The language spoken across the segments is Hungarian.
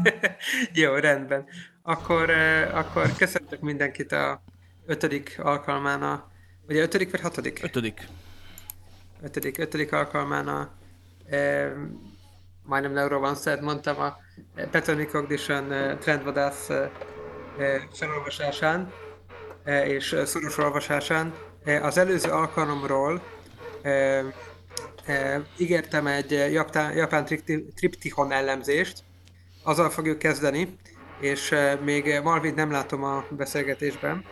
Jó, rendben. Akkor, akkor köszöntök mindenkit a ötödik alkalmán a... Ugye ötödik vagy hatodik? Ötödik. Ötödik, ötödik alkalmán a... E, majdnem Neuromancer, mondtam a Petonic Cognition trendvadász e, felolvasásán e, és szoros olvasásán. E, az előző alkalomról e, e, ígértem egy japán, japán triptihon ellenzést, azzal fogjuk kezdeni, és még Malvin nem látom a beszélgetésben.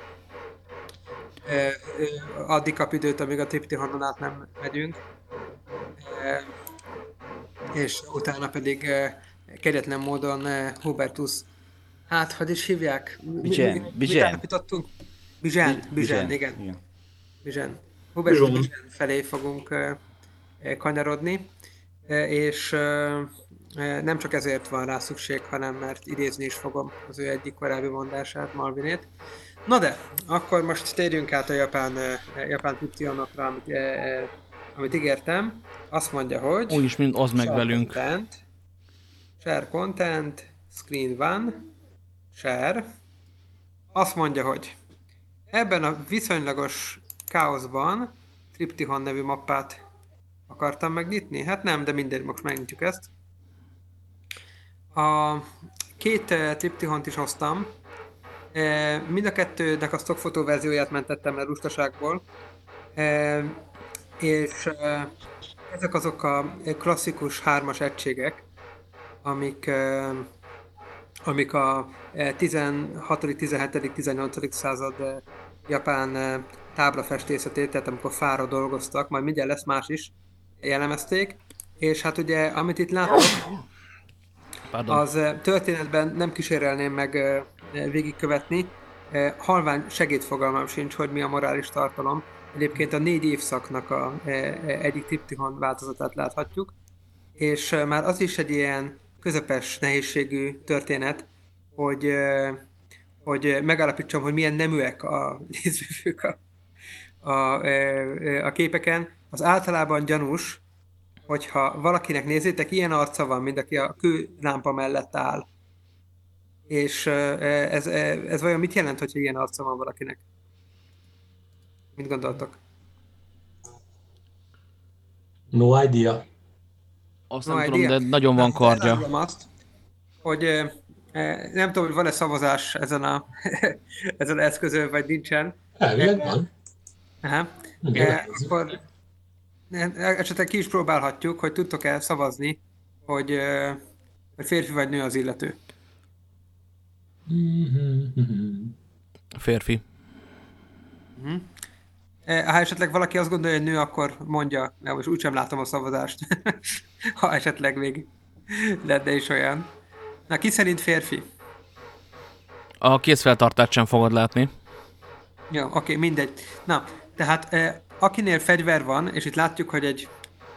Addig kap időt, amíg a triptihonon át nem megyünk. És utána pedig kegyetlen módon Hubertus, hát hogy is hívják? Bizsen. Bizsen. Bizsen, Bizsen, igen. Bizsen. Hubertus Bizsen felé fogunk kanyarodni, és nem csak ezért van rá szükség, hanem mert idézni is fogom az ő egyik korábbi mondását, Malvinét. Na de, akkor most térjünk át a japán, japán tiptionokra, amit, amit ígértem. Azt mondja, hogy... Úgy is, mint az meg velünk. Content, share content, screen van, share. Azt mondja, hogy ebben a viszonylagos káoszban Triptychon nevű mappát akartam megnyitni? Hát nem, de mindegy, most megnyitjuk ezt. A két uh, triptihont is hoztam. Uh, mind a kettőnek a stockfotó verzióját mentettem le lustaságból. Uh, és ezek azok a klasszikus hármas egységek, amik, amik a 16., 17., 18. század japán táblafestészetét, tehát amikor fára dolgoztak, majd mindjárt lesz más is, jellemezték, és hát ugye, amit itt látok, Pardon. az történetben nem kísérelném meg végigkövetni, halvány segédfogalmam sincs, hogy mi a morális tartalom. Egyébként a négy évszaknak a egyik triptihon változatát láthatjuk, és már az is egy ilyen közepes nehézségű történet, hogy, hogy megállapítsam, hogy milyen neműek a nézőfők a, a, a képeken. Az általában gyanús, hogyha valakinek nézzétek, ilyen arca van, mint aki a kőlámpa mellett áll. És ez, ez vajon mit jelent, hogyha ilyen arca van valakinek? Mit gondoltok? No idea. Azt no nem idea. tudom, de nagyon van kardja. Azt, hogy nem tudom, hogy van-e szavazás ezen a ezen az eszközön, vagy nincsen. Elvileg van. Aha. Igen, akkor esetleg ki is próbálhatjuk, hogy tudtok-e szavazni, hogy, hogy férfi vagy nő az illető. Férfi. Uh-huh. Ha esetleg valaki azt gondolja, hogy nő, akkor mondja, mert most úgysem látom a szavazást. ha esetleg még lenne is olyan. Na, ki szerint férfi? A készfeltartást sem fogod látni. Jó, oké, mindegy. Na, tehát akinél fegyver van, és itt látjuk, hogy egy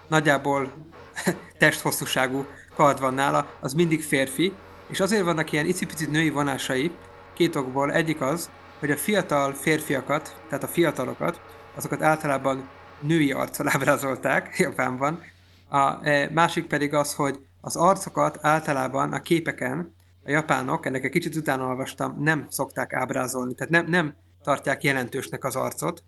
nagyjából testhosszúságú kard van nála, az mindig férfi, és azért vannak ilyen icipicit női vonásai, két okból. Egyik az, hogy a fiatal férfiakat, tehát a fiatalokat, azokat általában női arccal ábrázolták Japánban. A e, másik pedig az, hogy az arcokat általában a képeken a japánok, ennek egy kicsit utána olvastam, nem szokták ábrázolni, tehát nem, nem tartják jelentősnek az arcot,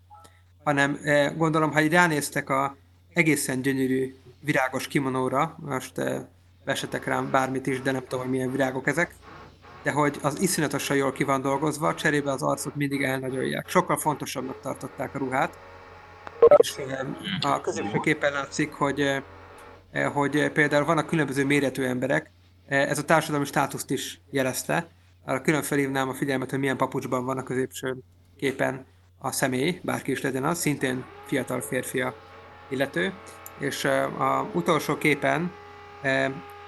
hanem eh, gondolom, ha így ránéztek a egészen gyönyörű virágos kimonóra, most eh, vesetek rám bármit is, de nem tudom, hogy milyen virágok ezek, de hogy az iszonyatosan jól ki van dolgozva, cserébe az arcot mindig elnagyolják. Sokkal fontosabbnak tartották a ruhát, és eh, a középső képen látszik, hogy, hogy például vannak különböző méretű emberek, ez a társadalmi státuszt is jelezte, arra külön felhívnám a figyelmet, hogy milyen papucsban van a középső képen a személy, bárki is legyen az, szintén fiatal férfia illető, és a utolsó képen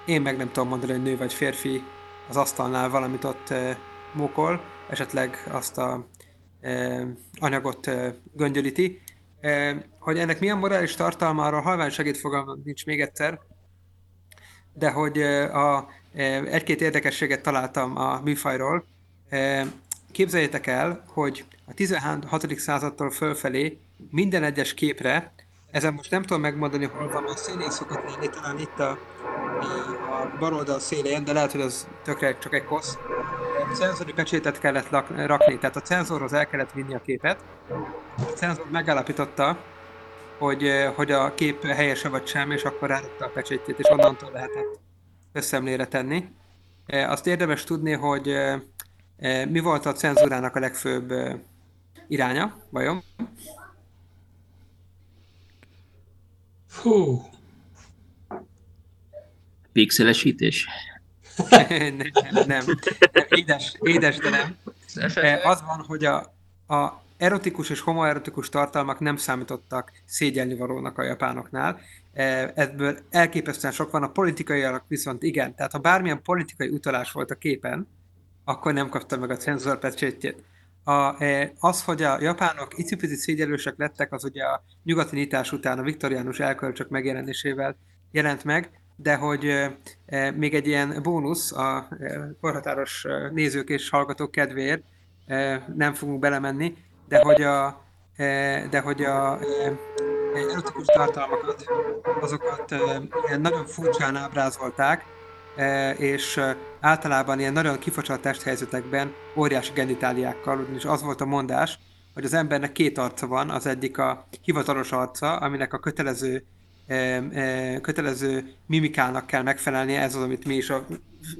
én meg nem tudom mondani, hogy nő vagy férfi az asztalnál valamit ott mókol, esetleg azt a anyagot göngyölíti. Hogy ennek milyen morális tartalma, arról halvány segédfogalmam nincs még egyszer, de hogy a, egy-két érdekességet találtam a műfajról. Képzeljétek el, hogy a 16. századtól fölfelé minden egyes képre, ezen most nem tudom megmondani, hol van, a színész szokott lenni, talán itt a, a a bal oldal szélén, de lehet, hogy az tökre csak egy kosz. Cenzori pecsétet kellett rakni, tehát a cenzorhoz el kellett vinni a képet. A cenzor megállapította, hogy, eh, hogy a kép helyes vagy sem, és akkor rárakta a pecsétjét, és onnantól lehetett összemlére tenni. Eh, Azt érdemes tudni, hogy eh, mi volt a cenzúrának a legfőbb eh, iránya, vajon? Fú, Pixelesítés. nem, nem, nem, édes, édes, de nem. Eh, Az van, hogy a, a erotikus és homoerotikus tartalmak nem számítottak szégyelnivalónak a japánoknál. Eh, Ebből elképesztően sok van, a politikaiak viszont igen. Tehát ha bármilyen politikai utalás volt a képen, akkor nem kapta meg a cenzor pecsétjét. A, eh, az, hogy a japánok icipici szégyelősek lettek, az ugye a nyugati nyitás után a viktoriánus elkölcsök megjelenésével jelent meg, de hogy eh, eh, még egy ilyen bónusz a korhatáros nézők és hallgatók kedvéért, nem fogunk belemenni, de hogy a, de hogy a erotikus tartalmakat, azokat nagyon furcsán ábrázolták, és eh, általában ilyen nagyon kifocsalt testhelyzetekben óriási genitáliákkal, ugyanis az volt a mondás, hogy az embernek két arca van, az egyik a hivatalos arca, aminek a kötelező eh, kötelező mimikának kell megfelelnie, ez az, amit mi is a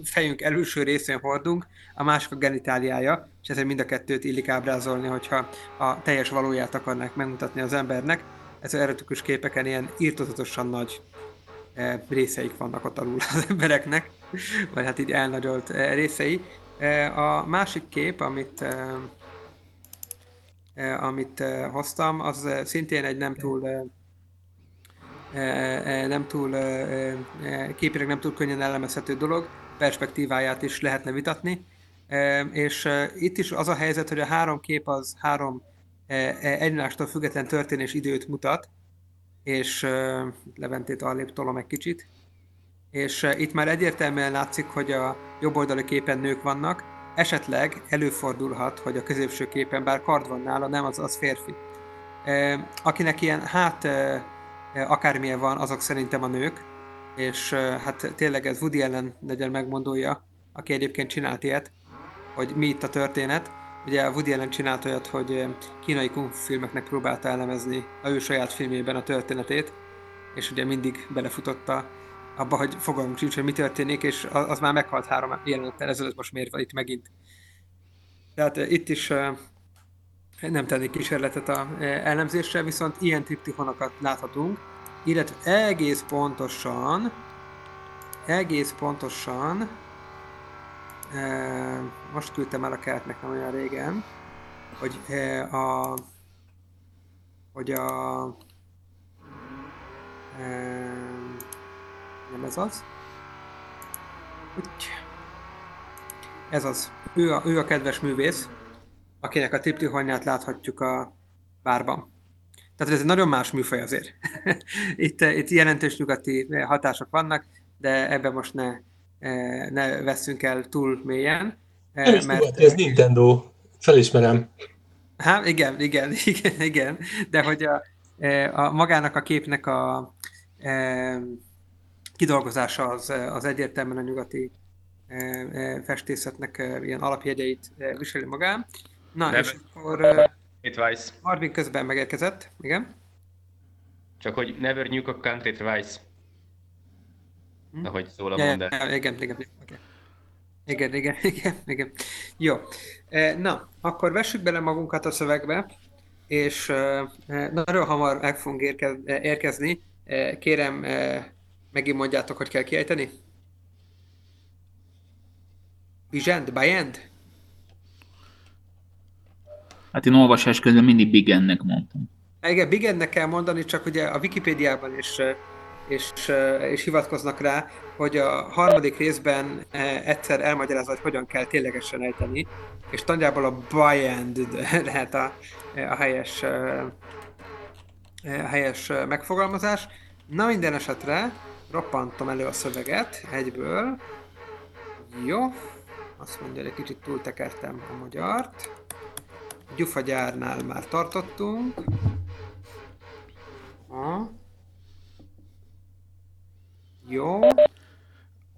fejünk előső részén hordunk, a másik a genitáliája, és ezért mind a kettőt illik ábrázolni, hogyha a teljes valóját akarnák megmutatni az embernek. Ez erotikus képeken ilyen írtozatosan nagy részeik vannak ott alul az embereknek, vagy hát így elnagyolt eh, részei. Eh, A másik kép, amit amit hoztam, az szintén egy nem túl nem túl képileg nem túl könnyen elemezhető dolog, perspektíváját is lehetne vitatni. És itt is az a helyzet, hogy a három kép az három egymástól független történés időt mutat, és Leventét arrébb tolom egy kicsit. És itt már egyértelműen látszik, hogy a jobb oldali képen nők vannak, esetleg előfordulhat, hogy a középső képen, bár kard van nála, nem, az, az férfi. Akinek ilyen hát akármilyen van, azok szerintem a nők, és hát tényleg ez Woody Allen legyen megmondója, aki egyébként csinált ilyet, hogy mi itt a történet. Ugye Woody Allen csinált olyat, hogy eh, kínai kung fu filmeknek próbálta elemezni a ő saját filmjében a történetét, és ugye mindig belefutotta abba, hogy fogalmunk sincs, hogy mi történik, és az már meghalt három jelenettel ezelőtt, most miért van itt megint. Tehát eh, itt is eh, nem tennék kísérletet a elemzésre, viszont ilyen triptifonokat láthatunk, illetve egész pontosan, egész pontosan, most küldtem el a kertnek nem olyan régen, hogy a, hogy a, nem ez az, úgy, ez az, ő a, ő a kedves művész, akinek a triptihonját láthatjuk a bárban. Tehát ez egy nagyon más műfaj azért. itt, itt jelentős nyugati hatások vannak, de ebben most ne, ne veszünk el túl mélyen. eh, nem is nyugati, ez Nintendo. Felismerem. Hát igen, igen, igen, igen, de hogy a, eh, a magának a képnek a e, kidolgozása az, az egyértelműen a nyugati festészetnek ilyen alapjegyeit viseli magán. Na, Nem. és akkor. Marvin közben megérkezett, igen. Csak hogy never nuke a country twice. Hm? Ahogy szól a Ja, mondás. ja, igen, igen, okay. igen, igen, igen, igen. Jó. E, Na, akkor vessük bele magunkat a szövegbe, és e, e, nagyon hamar meg fogunk érke- érkezni. Kérem, megint mondjátok, hogy kell kiejteni. Bijend, Bajend? Hát én olvasás közben mindig Big N-nek mondtam. Igen, Bigennek kell mondani, csak ugye a Wikipédiában is, eh, és, és hivatkoznak rá, hogy a harmadik részben egyszer elmagyarázza, hogy hogyan kell ténylegesen ejteni, és nagyjából a Bajend lehet a, a helyes, a helyes megfogalmazás. Na minden esetre roppantom elő a szöveget egyből. Jó. Azt mondja, hogy egy kicsit túltekertem a magyart. Gyufagyárnál már tartottunk. Ha. Jó.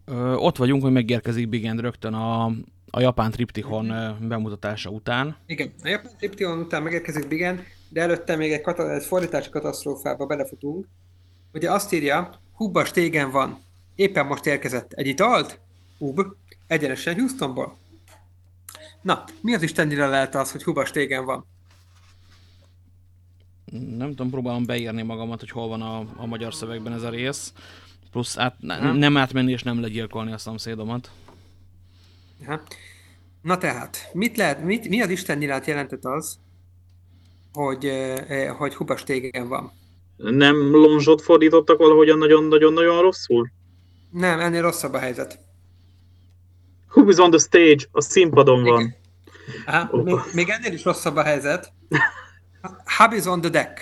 Ö, ott vagyunk, hogy megérkezik Big End rögtön a, a japán triptihon ö, bemutatása után. Igen, a japán tription után megérkezik Bigen, de előtte még egy, kata- egy fordítási katasztrófába belefutunk. Ugye azt írja, Hubba stégen van. Éppen most érkezett egy italt, Hub, egyenesen Houstonból. Na, mi az Istennyire lehet az, hogy Hubba stégen van? Nem tudom, próbálom beírni magamat, hogy hol van a, a magyar szövegben ez a rész. Plusz át, ne, nem átmenni és nem legyilkolni a szomszédomat. Aha. Na tehát, mit lehet, mit, mi az Isten nyilat jelentett az, hogy, eh, eh, hogy Hubba stégen van? Nem lonzsot fordítottak valahogyan nagyon-nagyon-nagyon rosszul? Nem, ennél rosszabb a helyzet. Who is on the stage? A színpadon van. Igen. Aha, még, még ennél is rosszabb a helyzet. Hub is on the deck.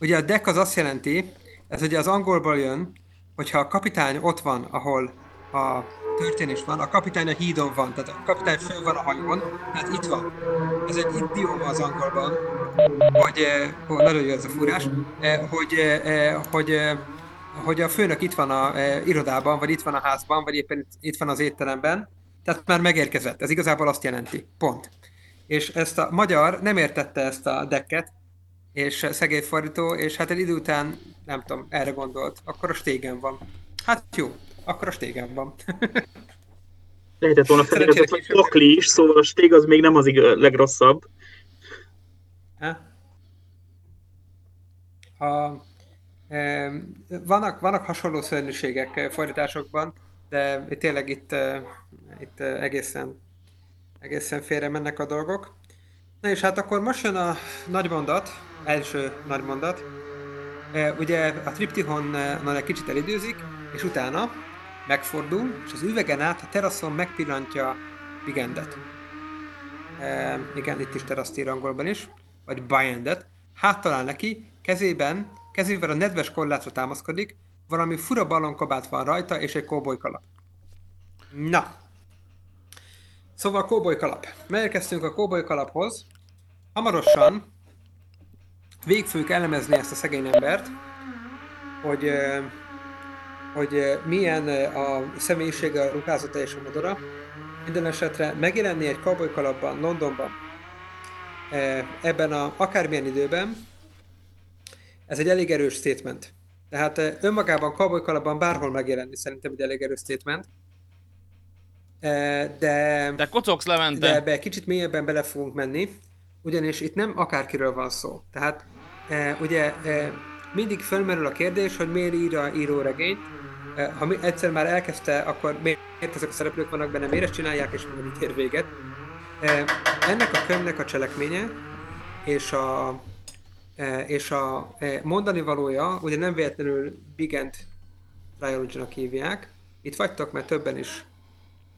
Ugye a deck az azt jelenti, ez ugye az angolból jön, hogyha a kapitány ott van, ahol a történés van, a kapitány a hídon van, tehát a kapitány föl van a hajón, tehát itt van. Ez egy idióma az angolban, hogy, ó, nagyon jó ez a fúrás, eh, hogy, eh, hogy, hogy a főnök itt van a irodában, vagy itt van a házban, vagy éppen itt- van az étteremben, tehát már megérkezett. Ez igazából azt jelenti. Pont. És ezt a magyar nem értette ezt a decket, és fordító, és hát egy idő után, nem tudom, erre gondolt. Akkor a stégen van. Hát jó, akkor a stégen van. Lehetett volna feliratozva, hogy pakli is, szóval a stég az még nem az ig- legrosszabb. A, e, vannak, vannak hasonló szörnyűségek eh, fordításokban, de tényleg itt, eh, itt eh, egészen, egészen félre mennek a dolgok. Na és hát akkor most jön a nagy mondat, első nagy mondat. E, ugye a triptihonnal egy kicsit elidőzik, és utána megfordul, és az üvegen át a teraszon megpillantja Bigendet. E, igen, itt is teraszt ír angolban is, vagy Biendet. Hát talál neki, kezében, kezével a nedves korlátra támaszkodik, valami fura ballonkabát van rajta, és egy kóbolykalap. Na. Szóval kóbolykalap. Megérkeztünk a kóbolykalaphoz. Hamarosan végig fogjuk elemezni ezt a szegény embert, hogy, hogy milyen a személyisége, a ruházata és a modora. Minden esetre megjelenni egy kóbolykalapban Londonban ebben a akármilyen időben, ez egy elég erős statement. Tehát önmagában kóbolykalapban bárhol megjelenni szerintem egy elég erős statement. De, De kocogsz, Levente! de ebbe kicsit mélyebben bele fogunk menni, ugyanis itt nem akárkiről van szó. Tehát e, ugye e, mindig felmerül a kérdés, hogy miért ír a író regényt. E, ha mi, egyszer már elkezdte, akkor miért ezek a szereplők vannak benne, miért ezt csinálják, és miért itt ér véget. E, ennek a könyvnek a cselekménye és a, e, és a e, mondani valója, ugye nem véletlenül Big End Trilogy-nak hívják. Itt vagytok, mert többen is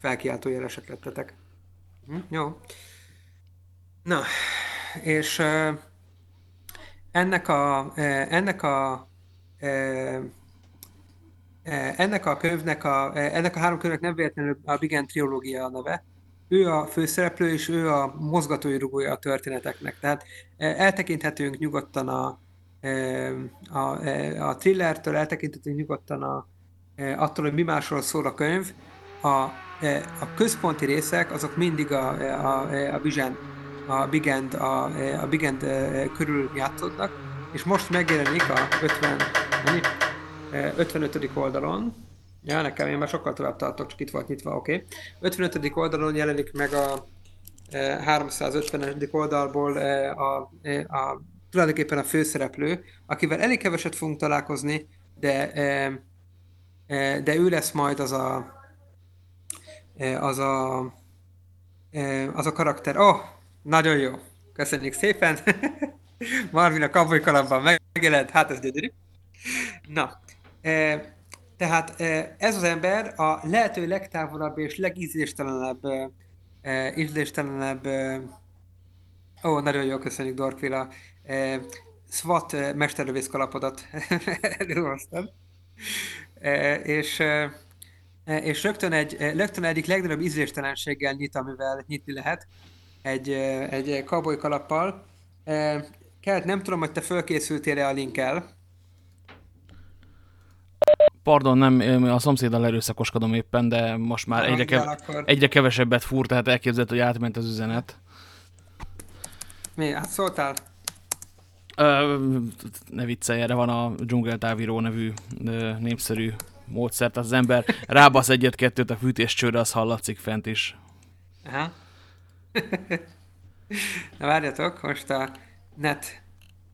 felkiáltó jelesek lettetek. Hm, jó. Na, és uh, ennek a, uh, ennek a uh, ennek a könyvnek, a, ennek a három könyvnek nem véletlenül a Big End trilógia a neve. Ő a főszereplő, és ő a mozgatói rugója a történeteknek. Tehát eltekinthetünk nyugodtan a, a, a thrillertől, eltekinthetünk nyugodtan a, attól, hogy mi másról szól a könyv. A, a központi részek, azok mindig a, a, a Vision a Big End, a, a Big End körül játszódnak, és most megjelenik a 50, mennyi? 55. oldalon, ja, nekem én már sokkal tovább tartok, csak itt volt nyitva, oké. Okay. 55. oldalon jelenik meg a 350. oldalból a, a, a, tulajdonképpen a főszereplő, akivel elég keveset fogunk találkozni, de, de ő lesz majd az a az a az a karakter. Oh, nagyon jó. Köszönjük szépen. Marvin a kaboly kalapban megjelent, hát ez gyönyörű. Na, e, tehát e, ez az ember a lehető legtávolabb és legízléstelenebb e, ízléstelenebb e, ó, nagyon jó, köszönjük Dorkvilla. E, SWAT e, mesterlövész kalapodat előhoztam. E, és e, és rögtön, egy, rögtön egyik legnagyobb ízléstelenséggel nyit, amivel nyitni lehet, egy, egy cowboy kalappal. Kelt, nem tudom, hogy te fölkészültél-e a linkkel. pardon, nem, a szomszéddal erőszakoskodom éppen, de most már egyre, kev- akkor. egyre kevesebbet fúr, tehát elképzelhető, hogy átment az üzenet. Mi? Hát szóltál? Ö, ne viccelj, erre van a dzsungeltávíró nevű ö, népszerű módszer, tehát az ember rábasz egyet-kettőt a fűtéscsőre, az hallatszik fent is. Aha. Na várjatok, most a net,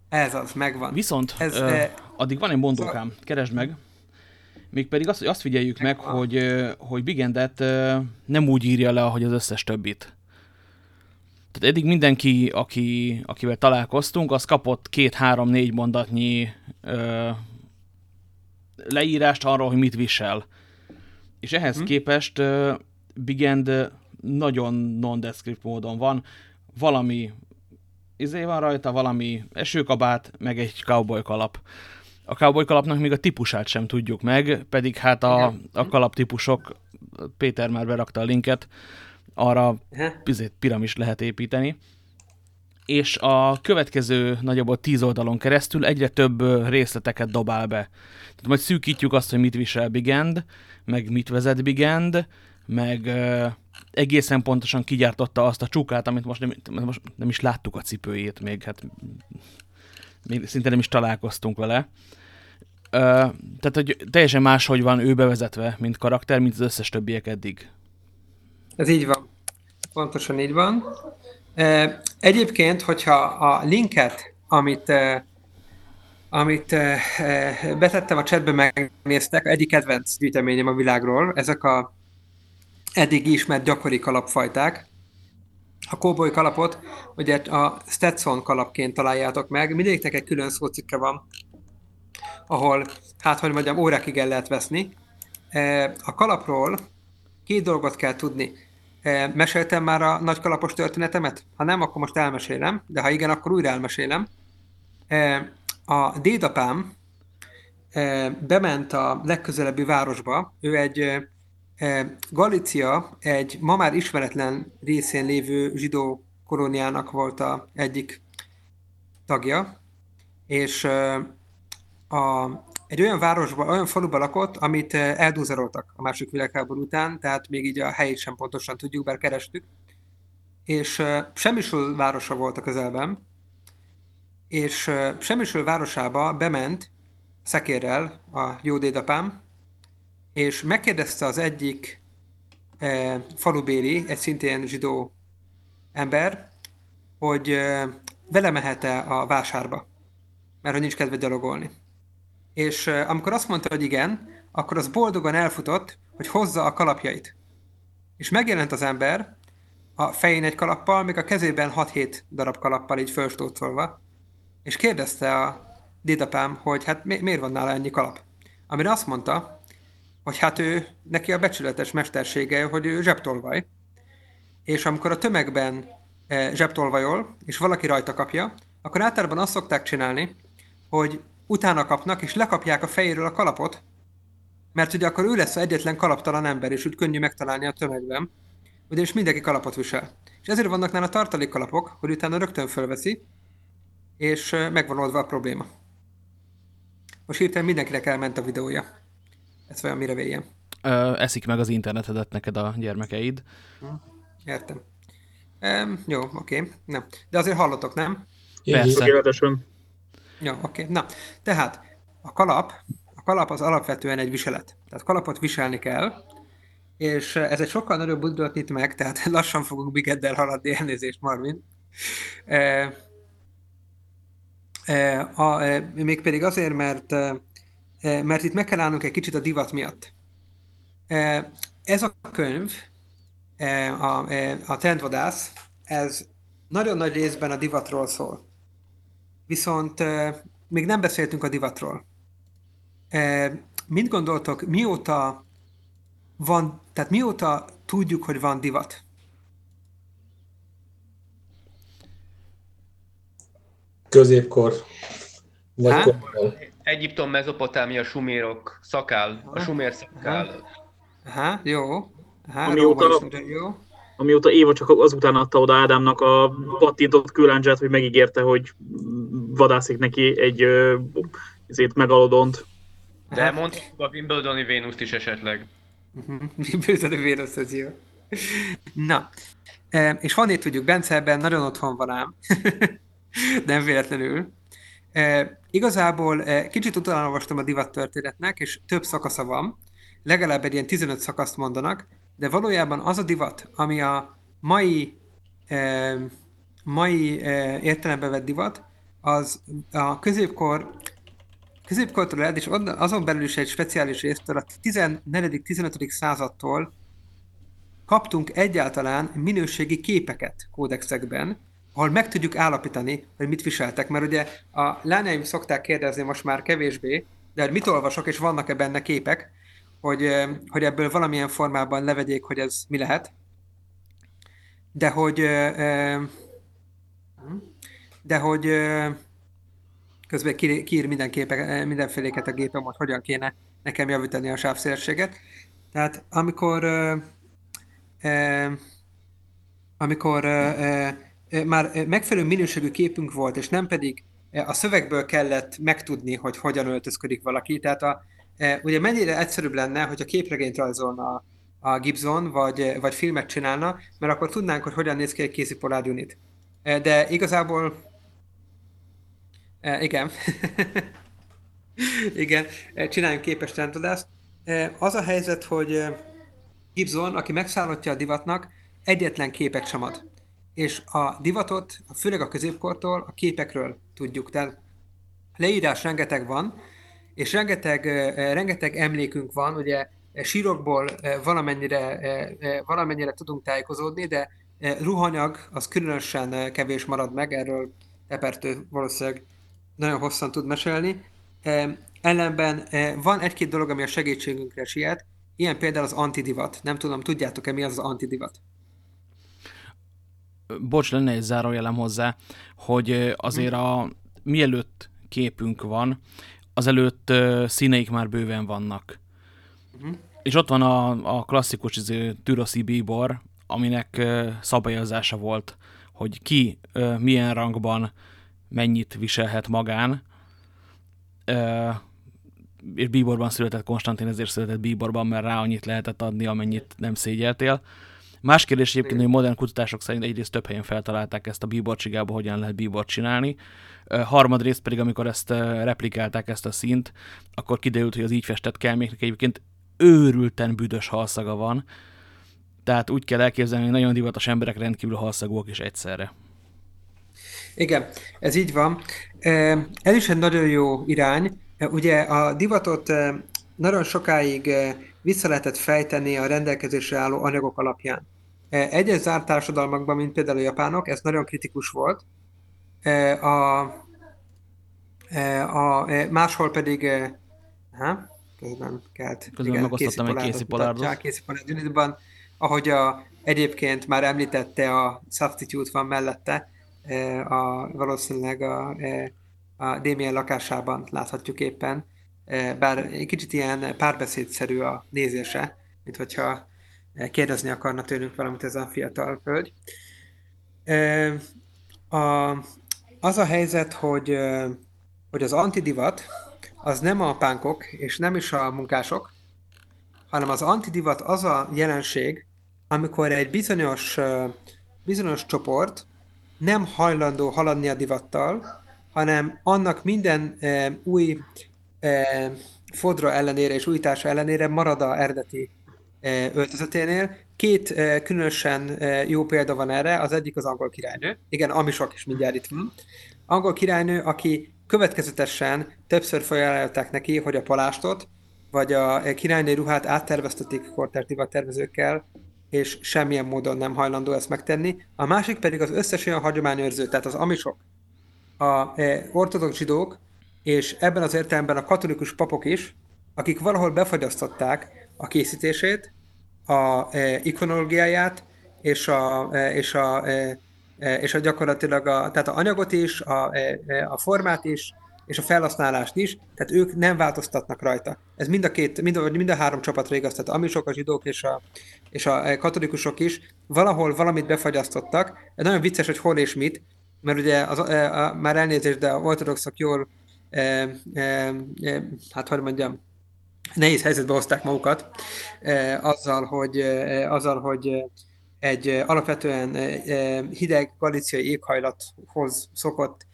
ez az, megvan. Viszont Ez, ö, eh, addig van egy mondókám, keresd meg. Mégpedig azt, hogy azt figyeljük meg, Megvan. hogy, hogy Bigendet nem úgy írja le, ahogy az összes többit. Tehát eddig mindenki, aki, akivel találkoztunk, az kapott két-három-négy mondatnyi ö, leírást arról, hogy mit visel. És ehhez Hm. képest ö, Bigend nagyon nondescript módon van. Valami izé van rajta, valami esőkabát, meg egy cowboy kalap. A cowboy kalapnak még a típusát sem tudjuk meg, pedig hát a, a kalap típusok, Péter már berakta a linket, arra izét, piramis lehet építeni. És a következő nagyjából tíz oldalon keresztül egyre több részleteket dobál be. Tehát majd szűkítjük azt, hogy mit visel Bigend, meg mit vezet Bigend, meg egészen pontosan kigyártotta azt a csukát, amit most nem, most nem is láttuk a cipőjét még, hát még szinte nem is találkoztunk vele. Tehát, hogy teljesen máshogy van ő bevezetve, mint karakter, mint az összes többiek eddig. Ez így van. Pontosan így van. Egyébként, hogyha a linket, amit, amit betettem a chatbe, megnéztek, egyik kedvenc gyűjteményem a világról, ezek a eddig ismert gyakori kalapfajták. A kóboly kalapot ugye a Stetson kalapként találjátok meg, mindegyiknek egy külön szócikke van, ahol, hát hogy mondjam, órákig el lehet veszni. E, A kalapról két dolgot kell tudni. E, Meséltem már a nagykalapos történetemet? Ha nem, akkor most elmesélem, de ha igen, akkor újra elmesélem. E, A dédapám bement a legközelebbi városba, ő egy Galícia, egy ma már ismeretlen részén lévő zsidó kolóniának volt a egyik tagja, és a, egy olyan városban, olyan faluban lakott, amit eldúzeroltak a második világháború után, tehát még így a helyét sem pontosan tudjuk, bár kerestük. És Semmisül városa volt a közelben, és Semmisül városába bement szekérrel a jó dédapám, és megkérdezte az egyik uh, falubéli, egy szintén zsidó ember, hogy uh, vele mehet-e a vásárba, mert hogy nincs kedve gyalogolni és uh, amikor azt mondta, hogy igen, akkor az boldogan elfutott, hogy hozza a kalapjait. És megjelent az ember a fején egy kalappal, még a kezében 6-7 darab kalappal így fölstócolva, és kérdezte a dédapám, hogy hát mi- miért van nála ennyi kalap. Amire azt mondta, hogy hát ő, neki a becsületes mestersége, hogy ő zsebtolvaj, és amikor a tömegben e, zsebtolvajol, és valaki rajta kapja, akkor általában azt szokták csinálni, hogy utána kapnak, és lekapják a fejéről a kalapot, mert ugye akkor ő lesz az egyetlen kalaptalan ember, és úgy könnyű megtalálni a tömegben, ugyanis mindenki kalapot visel. És ezért vannak nála tartalékkalapok, hogy utána rögtön fölveszi, és ö, megvan oldva a probléma. Most hirtelen mindenkinek elment a videója. Ez olyan mire véljem. Ö, eszik meg az internetedet neked a gyermekeid. Értem. Um, jó, oké. Nem. De azért hallotok, nem? Persze. Tökéletesen. Jó, oké. Na, tehát a kalap, a kalap az alapvetően egy viselet. Tehát kalapot viselni kell, és ez egy sokkal nagyobb budot nyit meg, tehát lassan fogunk Bigeddel haladni, elnézést Marvin. E, e, a, e, mégpedig azért, mert, e, mert itt meg kell állnunk egy kicsit a divat miatt. E, ez a könyv, e, a, a Trendvadász, ez nagyon nagy részben a divatról szól. Viszont még nem beszéltünk a divatról. Mit gondoltok, mióta van, tehát mióta tudjuk, hogy van divat? Középkor. Vagy. Egyiptom, Mezopotámia, sumérok, szakál, a sumér szakál. Aha, jó. Aha, Amióta- jó. Amióta Éva csak azután adta oda Ádámnak a pattintott küláncsát, hogy megígérte, hogy vadászik neki egy ezért megalodont. De Aha. mondhatjuk a Wimbledoni Vénuszt is esetleg. Bőzölő Vénusz, ez jó. Na, és honnét tudjuk, Bence ebben nagyon otthon van ám. Nem véletlenül. E, igazából e, kicsit utána olvastam a divat történetnek, és több szakasza van. Legalább egy ilyen 15 szakaszt mondanak, de valójában az a divat, ami a mai, e, mai e, értelembe vett divat, az a középkor középkortól el, és azon belül is egy speciális résztől, a 14.-15. századtól kaptunk egyáltalán minőségi képeket kódexekben, ahol meg tudjuk állapítani, hogy mit viseltek. Mert ugye a lányaim szokták kérdezni most már kevésbé, de hogy mit olvasok, és vannak-e benne képek, hogy, hogy ebből valamilyen formában levegyék, hogy ez mi lehet. De hogy de hogy közben kiír, minden képek, mindenféléket a gépem, hogy hogyan kéne nekem javítani a sávszélességet. Tehát amikor amikor már megfelelő minőségű képünk volt, és nem pedig a szövegből kellett megtudni, hogy hogyan öltözködik valaki. Tehát a, ugye mennyire egyszerűbb lenne, hogy a képregényt rajzolna a Gibson, vagy, vagy filmet csinálna, mert akkor tudnánk, hogy hogyan néz ki egy Pollard unit. De igazából igen. igen, csináljunk képes rendtudást. E, Az a helyzet, hogy Gibson, aki megszállottja a divatnak, egyetlen képet sem ad. És a divatot, főleg a középkortól, a képekről tudjuk. Tehát leírás rengeteg van, és rengeteg, rengeteg emlékünk van, ugye sírokból valamennyire, valamennyire tudunk tájékozódni, de ruhanyag az különösen kevés marad meg, erről Tepertő valószínűleg nagyon hosszan tud mesélni. Ellenben van egy-két dolog, ami a segítségünkre siet, ilyen például az antidivat. Nem tudom, tudjátok-e mi az az antidivat? Bocs, lenne egy zárójelem hozzá, hogy azért a mielőtt képünk van, azelőtt színeik már bőven vannak. És ott van a, a klasszikus izé, Türoszi bíbor, aminek szabályozása volt, hogy ki milyen rangban mennyit viselhet magán. Ö, és bíborban született Konstantin, ezért született bíborban, mert rá annyit lehetett adni, amennyit nem szégyeltél. Más kérdés egyébként, hogy modern kutatások szerint egyrészt több helyen feltalálták ezt a bíborcsigába, hogyan lehet bíbort csinálni. Harmadrészt pedig, amikor ezt replikálták ezt a színt, akkor kiderült, hogy az így festett kelméknek egyébként őrülten büdös halszaga van. Tehát úgy kell elképzelni, hogy nagyon divatos emberek rendkívül halszagúak is egyszerre. Igen, ez így van. Ez is egy nagyon jó irány. Ugye a divatot nagyon sokáig vissza lehetett fejteni a rendelkezésre álló anyagok alapján. E, Egyes zárt társadalmakban, mint például a japánok, ez nagyon kritikus volt. E, A, e, a, máshol pedig aha, közben kelt. Közben megosztottam egy unitban, ahogy a, egyébként már említette, a Substitute van mellette, a, valószínűleg a, a Damien lakásában láthatjuk éppen, bár egy kicsit ilyen párbeszédszerű a nézése, mint hogyha kérdezni akarna tőlünk valamit ez a fiatal hölgy. E, A, az a helyzet, hogy, e, hogy az antidivat az nem a pánkok, és nem is a munkások, hanem az antidivat az a jelenség, amikor egy bizonyos, bizonyos csoport nem hajlandó haladni a divattal, hanem annak minden ö, új ö, fodra ellenére és újítása ellenére marad a eredeti öltözeténél. Két különösen jó példa van erre, az egyik az angol királynő. Igen, amisok is mindjárt itt van. Angol királynő, aki következetesen többször felajánlották neki, hogy a palástot, vagy a királynői ruhát átterveztetik kortárs divattervezőkkel, és semmilyen módon nem hajlandó ezt megtenni. A másik pedig az összes olyan hagyományőrző, tehát az amisok, a ortodox zsidók, és ebben az értelemben a katolikus papok is, akik valahol befagyasztották a készítését, a e, ikonológiáját, és a, e, és a, e, e, és a gyakorlatilag a, tehát a anyagot is, a, e, e, a formát is, és a felhasználást is, tehát ők nem változtatnak rajta. Ez mind a két, mind a, mind a három csapatra igaz, tehát amisok, a zsidók és a, és a katolikusok is valahol valamit befagyasztottak. Ez nagyon vicces, hogy hol és mit, mert ugye az, a, a, már elnézést, de a ortodoxok jól, e, e, e, hát hogy mondjam, nehéz helyzetbe hozták magukat eh, azzal, hogy, eh, azzal, hogy eh, egy alapvetően hideg galiciai éghajlathoz szokott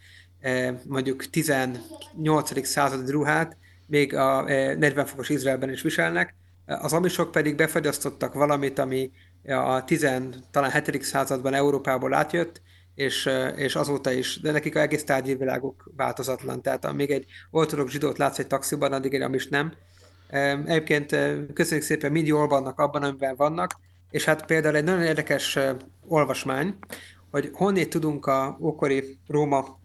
mondjuk 18. századi ruhát még a eh, 40 fokos Izraelben is viselnek, az amisok pedig befagyasztottak valamit, ami a 10, talán 7. században Európából átjött, és, és azóta is, de nekik a egész tárgyviláguk változatlan. Tehát amíg egy ortodox zsidót látsz egy taxiban, addig egy amis nem. Egyébként eh, köszönjük szépen, mind jól vannak abban, amiben vannak, és hát például egy nagyon érdekes eh, olvasmány, hogy honnét tudunk a ókori Róma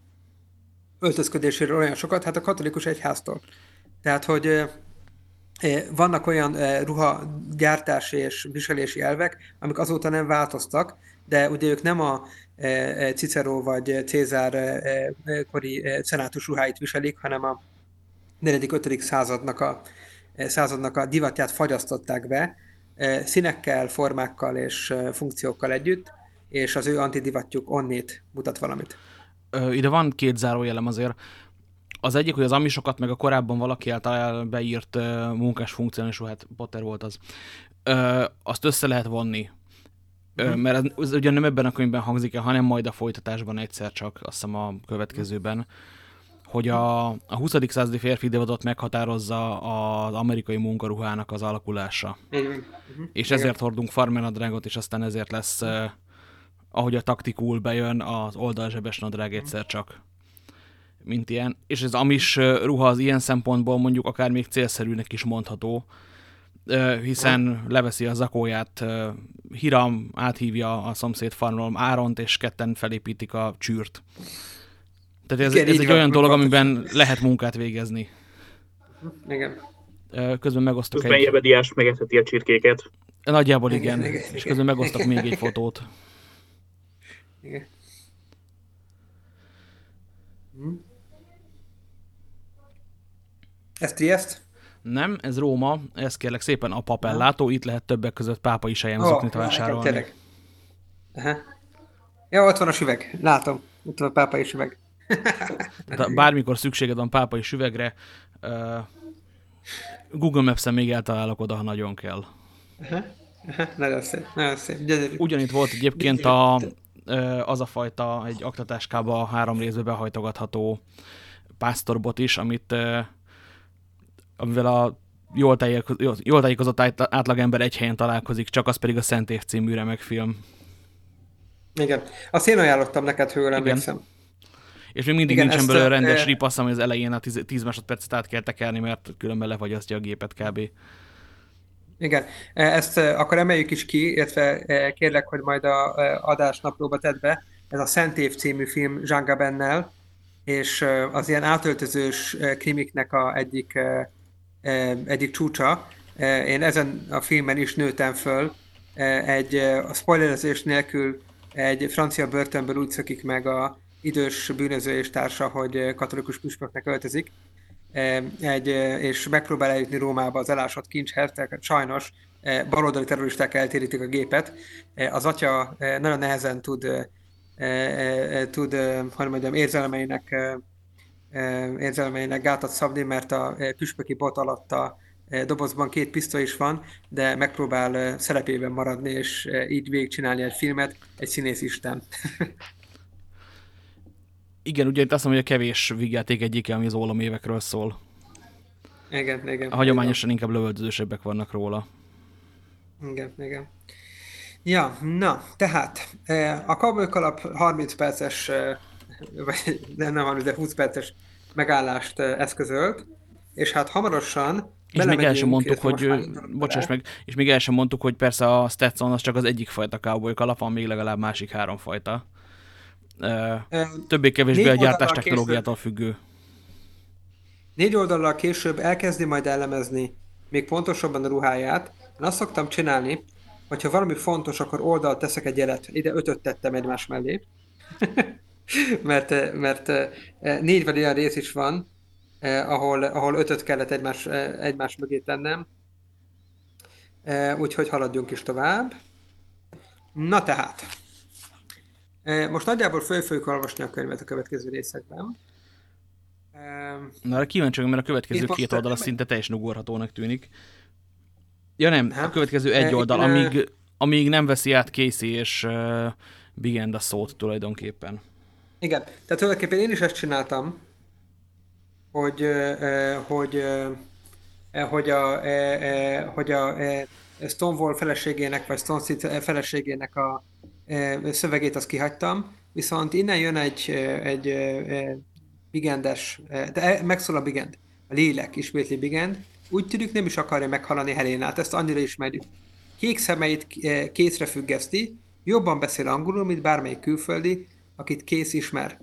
öltözködéséről olyan sokat, hát a katolikus egyháztól. Tehát, hogy eh, vannak olyan eh, ruhagyártási és viselési elvek, amik azóta nem változtak, de ugye ők nem a Cicero vagy Cézár kori szenátus ruháit viselik, hanem a 4.-5. századnak a, századnak a divatját fagyasztották be, színekkel, formákkal és funkciókkal együtt, és az ő antidivatjuk onnét mutat valamit. Ide van két zárójelem azért. Az egyik, hogy az amisokat, meg a korábban valaki által beírt munkás funkcionális ruhát, Potter volt az, azt össze lehet vonni. Ö, mert ez, ez ugye nem ebben a könyvben hangzik el, hanem majd a folytatásban egyszer csak, azt hiszem a következőben, hogy a, a 20. századi férfi divatot meghatározza az amerikai munkaruhának az alakulása. Mhm. És Igen. ezért hordunk farmernadrágot, és aztán ezért lesz, eh, ahogy a taktikul bejön, az oldalzsebes nadrág egyszer csak. Mint ilyen. És az amis ruha az ilyen szempontból mondjuk akár még célszerűnek is mondható, hiszen leveszi a zakóját, Hiram áthívja a szomszéd farmról Áront, és ketten felépítik a csűrt. Tehát ez, Igen, ez egy van, olyan dolog, amiben lehet munkát végezni. Igen. Közben megosztok Közben egy... Jebediás megetheti a csirkéket. Nagyjából Igen, igen, igen, és igen. közben megosztok még egy fotót. Igen. Hm. Ez Triest? Nem, ez Róma, ez kérlek szépen a papellátó, itt lehet többek között pápai sejemzoknit Ó, vásárolni. tényleg. Aha. Ja, ott van a süveg. Látom. Ott van a pápai süveg. Tehát bármikor szükséged van pápai süvegre, Google Maps-en még eltalálok oda, ha nagyon kell. Aha. Nagyon szép. Nagyon szép. Gyönyörű. Ugyanitt volt egyébként a, az a fajta egy aktatáskába három részbe behajtogatható pásztorbot is, amit amivel a jól, tájéko- jól- tájékozott át- átlagember egy helyen találkozik, csak az pedig a Szent Év című remek film. Igen. Azt én ajánlottam neked, ha jól emlékszem. És még mindig Igen, nincsen belőle rendes ö, ripasz, ami az elején a 10 másodpercet át kell tekerni, mert különben lefagyasztja a gépet kb. Igen, E, ezt akkor emeljük is ki, illetve e, kérlek, hogy majd a e, adásnaplóba tedd be. Ez a Szent Év című film Jean Gabennel, és az ilyen átöltözős krimiknek a egyik, egyik csúcsa. Én ezen a filmen is nőttem föl. Egy a spoilerezés nélkül egy francia börtönből úgy szökik meg a idős bűnöző és társa, hogy e, katolikus püspöknek öltözik eh, egy, eh, és megpróbál eljutni Rómába az elásott kincshez, sajnos eh, baloldali terroristák eltérítik a gépet. Eh, Az atya eh, nagyon nehezen tud, eh, eh, tud eh, hogy mondjam, érzelmeinek, eh, eh, érzelmeinek gátat szabni, mert a eh, püspöki bot alatt a eh, dobozban két pisztoly is van, de megpróbál eh, szerepében maradni, és eh, így végigcsinálni egy filmet, egy színész isten. Igen, ugye itt azt mondom, hogy a kevés vígjáték egyike, ami az ólom évekről szól. igen, igen. Hagyományosan inkább lövöldözősebbek vannak róla. Igen, igen. Ja, na, tehát eh, a Cowboy Kalap 30 perces, eh, vagy nem, nem 30, de 20 perces megállást eh, eszközölt, és hát hamarosan És még el sem mondtuk, hogy, bocsáss meg, és még el sem mondtuk, hogy persze a Stetson az csak az egyik fajta cowboy kalap, van még legalább másik három fajta. Többé-kevésbé a gyártás technológiától függő. Négy oldallal később elkezdi majd elemezni még pontosabban a ruháját. Én azt szoktam csinálni, hogyha valami fontos, akkor oldalt teszek egy jelet. Ide ötöt tettem egymás mellé. mert, mert eh, négy vagy olyan rész is van, eh, ahol, ahol ötöt kellett egymás, eh, egymás mögé tennem. Úgyhogy haladjunk is tovább. Na tehát. Most nagyjából föl fogjuk olvasni a könyvet a következő részekben. Na, arra kíváncsi mert a következő Én két oldal az szinte teljesen ugorhatónak tűnik. Ja nem, Nem. a következő egy oldal, amíg, amíg nem veszi át Casey és uh, Big End a szót tulajdonképpen. Igen, tehát tulajdonképpen én is ezt csináltam, hogy, ö, hogy, ö, hogy a, ö, hogy a ö, Stonewall feleségének, vagy Stone City feleségének a szövegét azt kihagytam, viszont innen jön egy, ö, egy ö, bigendes, de megszól a bigend, a lélek ismétli bigend, úgy tűnik nem is akarja meghalani Helénát, ezt annyira ismerjük. Kék szemeit eh, készre függeszti, jobban beszél angolul, mint bármelyik külföldi, akit kész ismer.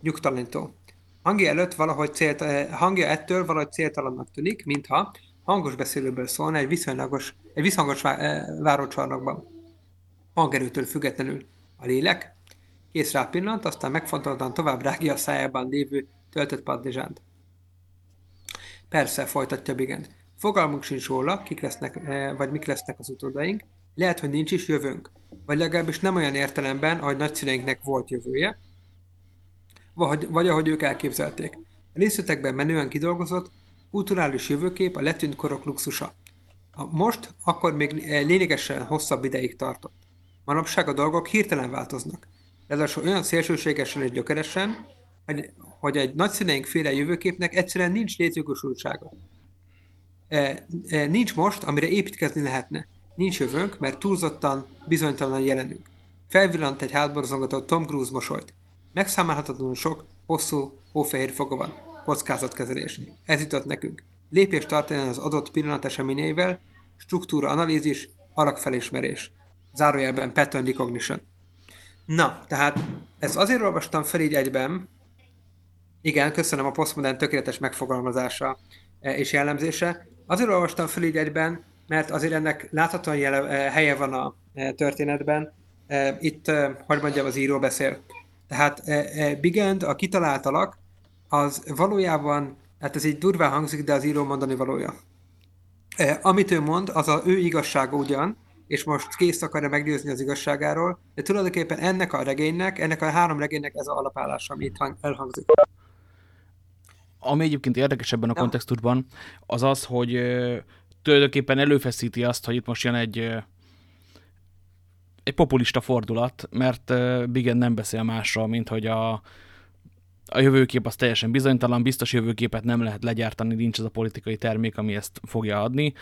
Nyugtalanító. Hangja előtt valahogy célt, eh, hangja ettől valahogy céltalannak tűnik, mintha hangos beszélőből szólna egy viszonylagos, egy viszonyos vá- eh, várócsarnokban. Hangerőtől függetlenül. A lélek kész rá pillanat, aztán megfontoltan tovább rágja a szájában lévő töltött padlizsánt. Persze, folytatja Bigend. Fogalmunk sincs róla, kik lesznek, eh, vagy mik lesznek az utódaink. Lehet, hogy nincs is jövőnk. Vagy legalábbis nem olyan értelemben, ahogy nagyszüleinknek volt jövője, vagy, vagy ahogy ők elképzelték. A részletekben menően kidolgozott, kulturális jövőkép a letűnt korok luxusa. A most akkor még eh, lényegesen hosszabb ideig tartott. Manapság a dolgok hirtelen változnak. Ráadásul olyan szélsőségesen és gyökeresen, hogy, hogy egy nagyszüleink féle jövőképnek egyszerűen nincs létjogosultsága. E, e, nincs most, amire építkezni lehetne. Nincs jövőnk, mert túlzottan, bizonytalan jelenünk. Felvillant egy hátborzongatott Tom Cruise mosolyt. Megszámálhatatlanul sok, hosszú, hófehér foga van. Kockázatkezelés. Ez jutott nekünk. Lépést tartani az adott pillanat eseményeivel, struktúra analízis, alakfelismerés. Zárójelben pattern recognition. Na, tehát ezt azért olvastam fel így egyben, igen, köszönöm a posztmodern tökéletes megfogalmazása eh, és jellemzése. Azért olvastam fel így egyben, mert azért ennek láthatóan jele, eh, helye van a eh, történetben. Itt, hogy mondjam, az író beszél. Tehát eh, eh, Big End, a kitalált alak, az valójában, hát ez így durván hangzik, de az író mondani valója. Amit ő mond, az a ő igazsága ugyan, és most kész akarja meggyőzni az igazságáról, de tulajdonképpen ennek a regénynek, ennek a három regénynek ez a alapállása, ami itt hang- elhangzik. Ami egyébként érdekes ebben a Ja. kontextusban, az az, hogy tulajdonképpen előfeszíti azt, hogy itt most jön egy, egy populista fordulat, mert ö, Big End nem beszél másról, mint hogy a, a jövőkép az teljesen bizonytalan, biztos jövőképet nem lehet legyártani, nincs az a politikai termék, ami ezt fogja adni,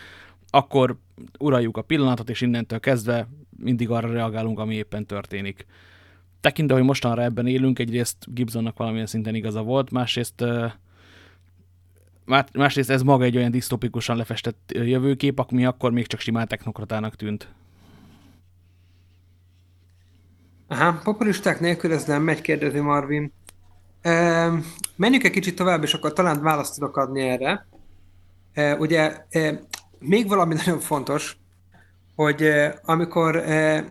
akkor uraljuk a pillanatot, és innentől kezdve mindig arra reagálunk, ami éppen történik. Tekintve, hogy mostanra ebben élünk, egyrészt Gibsonnak valamilyen szinten igaza volt, másrészt Másrészt ez maga egy olyan disztopikusan lefestett jövőkép, ami akkor még csak simán technokratának tűnt. Aha, populisták nélkül ez nem megy, kérdezi Marvin. E, menjünk egy kicsit tovább, és akkor talán választ tudok adni erre. E, ugye e, még valami nagyon fontos, hogy e, amikor, e,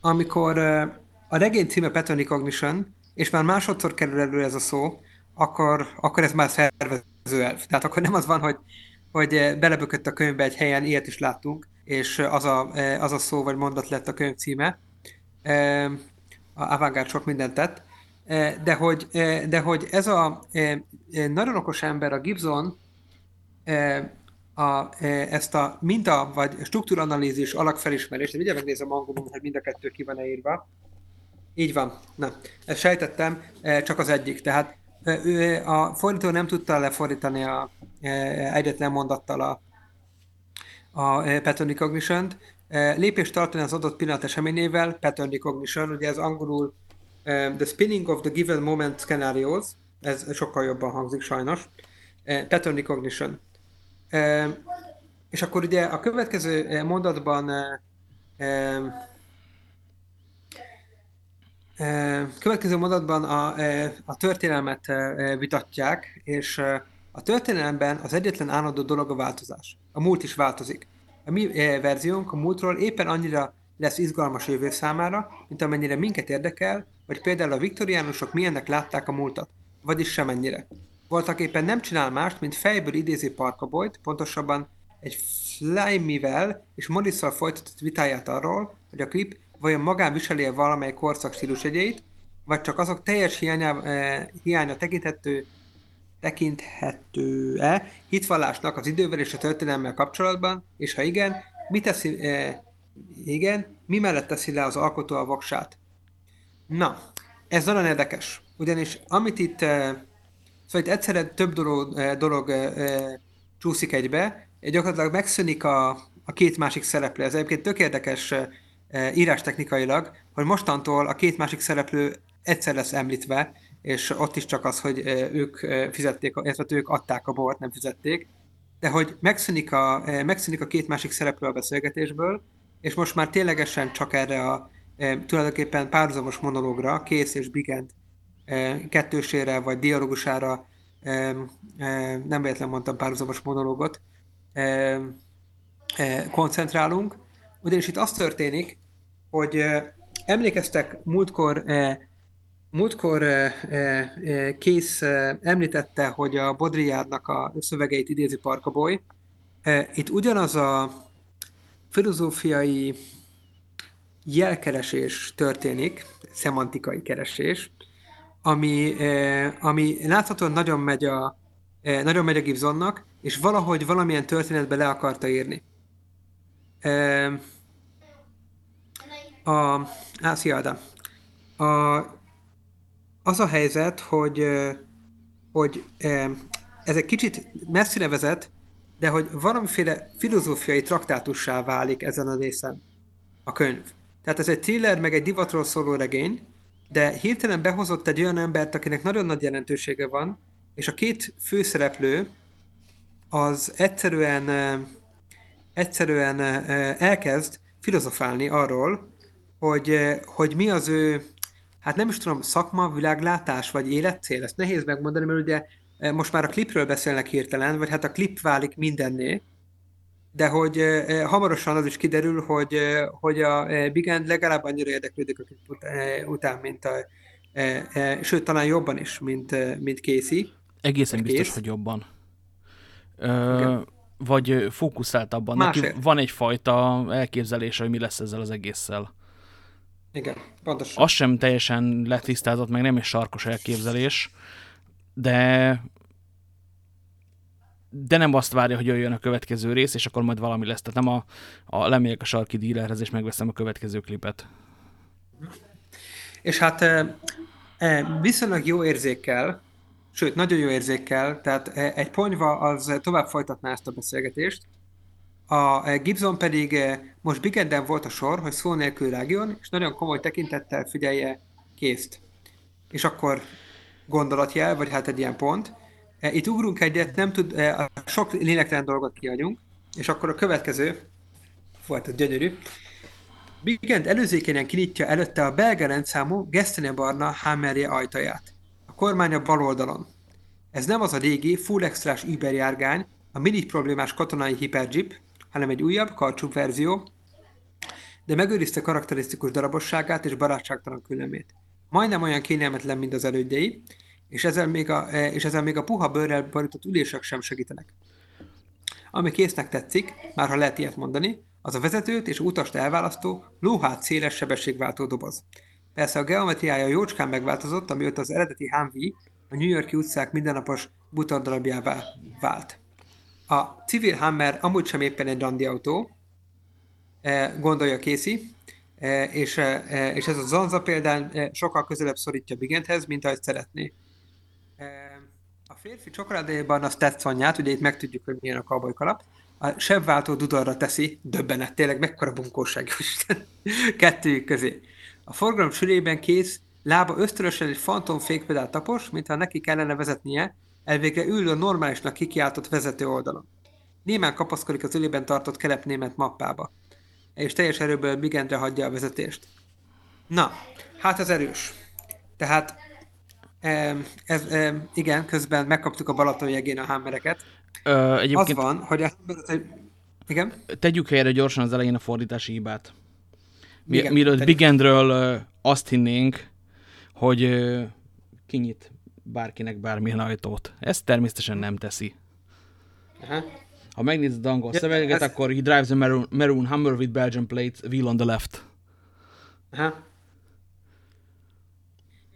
amikor e, a regény címe Pattern Recognition, és már másodszor kerül elő ez a szó, akkor, akkor ez már szervező elv. Tehát akkor nem az van, hogy, hogy eh, belebökött a könyvbe egy helyen, ilyet is láttunk, és az a, eh, az a szó vagy mondat lett a könyv címe. Eh, A Avantgarde sok mindent tett. Eh, De hogy, eh, de hogy ez a eh, eh, nagyon okos ember, a Gibson, eh, a, eh, ezt a minta vagy struktúranalízis, alakfelismerés, de ugye megnézem angolul, hogy mind a kettő ki van írva. Így van. Na, ezt sejtettem, eh, csak az egyik. Tehát eh, ő, a fordító nem tudta lefordítani a, egyetlen mondattal a, a pattern recognition-t. Eh, Lépést tartani az adott pillanat eseményével, pattern recognition, ugye ez angolul the spinning of the given moment scenarios, ez sokkal jobban hangzik sajnos, pattern recognition. És akkor ugye a következő mondatban eh, következő mondatban a, a történelmet vitatják, és a történelemben az egyetlen állandó dolog a változás. A múlt is változik. A mi verziónk a múltról éppen annyira lesz izgalmas jövő számára, mint amennyire minket érdekel, hogy például a viktoriánusok milyennek látták a múltat, vagyis semennyire. Voltak éppen nem csinál mást, mint fejből idézi Parkaboyt, pontosabban egy Flymivel és Morrisszal folytatott vitáját arról, hogy a klip vajon magán viseli-e valamely korszak stílusjegyeit, vagy csak azok teljes hiánya, eh, hiánya tekinthető tekinthető-e hitvallásnak az idővel és a történelmmel kapcsolatban, és ha igen, mi teszi, e, igen, mi mellett teszi le az alkotó a voksát? Na, ez nagyon érdekes, ugyanis amit itt, e, szóval itt egyszerre több dolog, e, dolog e, e, csúszik egybe, gyakorlatilag megszűnik a, a két másik szereplő. Ez egyébként tök érdekes e, írástechnikailag, hogy mostantól a két másik szereplő egyszer lesz említve, és ott is csak az, hogy ők fizették, illetve ők adták a bort, nem fizették, de hogy megszűnik a, megszűnik a két másik szereplő a beszélgetésből, és most már ténylegesen csak erre a tulajdonképpen párhuzamos monológra, Kész és Bigent kettősére vagy dialogusára, nem véletlen mondtam párhuzamos monológot, koncentrálunk, ugyanis itt az történik, hogy emlékeztek múltkor Múltkor Kész említette, hogy a Baudrillardnak a szövegeit idézi Parkaboy. E, itt ugyanaz a filozófiai jelkeresés történik, szemantikai keresés, ami, e, ami láthatóan nagyon megy a, e, nagyon megy a Gibsonnak, és valahogy valamilyen történetbe le akarta írni. A, á, szia Ádám. A, az a helyzet, hogy, hogy ez egy kicsit messzire vezet, de hogy valamiféle filozófiai traktátussá válik ezen a részen a könyv. Tehát ez egy thriller, meg egy divatról szóló regény, de hirtelen behozott egy olyan embert, akinek nagyon nagy jelentősége van, és a két főszereplő az egyszerűen, egyszerűen elkezd filozofálni arról, hogy, hogy mi az ő hát nem is tudom, szakma, világlátás vagy életcél, ezt nehéz megmondani, mert ugye most már a klipről beszélnek hirtelen, vagy hát a klip válik mindenné, de hogy eh, hamarosan az is kiderül, hogy, eh, hogy a Big End legalább annyira érdeklődik a klip után, mint a, sőt, talán jobban is, mint, mint Casey. Egészen biztos, Kész. hogy jobban. Ö, vagy fókuszáltabban. Neki van egyfajta elképzelése, hogy mi lesz ezzel az egésszel. Igen, pontosan. Az sem teljesen letisztázott, meg nem is sarkos elképzelés, de de nem azt várja, hogy jöjjön a következő rész, és akkor majd valami lesz. Tehát nem a, a lemegyek a sarki dílerhez, és megveszem a következő klipet. És hát e, viszonylag jó érzékkel, sőt, nagyon jó érzékkel, tehát egy ponyva az tovább folytatná ezt a beszélgetést, a e, Gibson pedig e, most Bigenden volt a sor, hogy szó nélkül rágjon, és nagyon komoly tekintettel figyelje készt. És akkor gondolatjel, vagy hát egy ilyen pont. E, itt ugrunk egyet, nem tud, a sok lélektelen dolgot kiadjunk, és akkor a következő, volt a gyönyörű, Bigend előzékenyen kinyitja előtte a belga rendszámú Barna Hammerje ajtaját. A kormány a bal oldalon. Ez nem az a régi, full extrás Uber járgány, a mini problémás katonai hiperjeep, hanem egy újabb, karcsúbb verzió, de megőrizte karakterisztikus darabosságát és barátságtalan küllemét. Majdnem olyan kényelmetlen, mint az elődjei, és ezzel még a, e, és ezzel még a puha bőrrel borított ülések sem segítenek. Ami késznek tetszik, már ha lehet ilyet mondani, az a vezetőt és utast elválasztó, lóhát széles sebességváltó doboz. Persze a geometriája jócskán megváltozott, amióta az eredeti Humvee a New Yorki utcák mindennapos butordarabjává vált. A civil Hammer amúgy sem éppen egy randi autó, e, gondolja Casey, e, és, és ez a Zanza példány sokkal közelebb szorítja Bigenthez, mint ahogy szeretné. A férfi csokoládéban a Stetsonját, ugye itt megtudjuk, hogy milyen a cowboy kalap, a sebváltó dudorra teszi, döbbenet, tényleg mekkora bunkóság, Isten, kettőjük közé. A forgalom sülében kész, lába ösztönösen egy fantom fékpedál tapos, mintha neki kellene vezetnie, Elvégre ül a normálisnak kikiáltott vezető oldalon. Némán kapaszkodik az ölében tartott kelep-német mappába, és teljes erőből Bigendre hagyja a vezetést. Na, hát ez erős. Tehát ez, igen, közben megkaptuk a Balaton jegén a hámmereket. Ö, egyébként... Az van, hogy a igen? Tegyük helyre gyorsan az elején a fordítási hibát. Mi, igen, mielőtt Bigendről azt hinnénk, hogy kinyit bárkinek bármilyen ajtót. Ezt természetesen nem teszi. Aha. Ha megnézed angol ja, szöveget, ez... akkor he drives a maroon, maroon Hummer with Belgian plates, wheel on the left. Aha.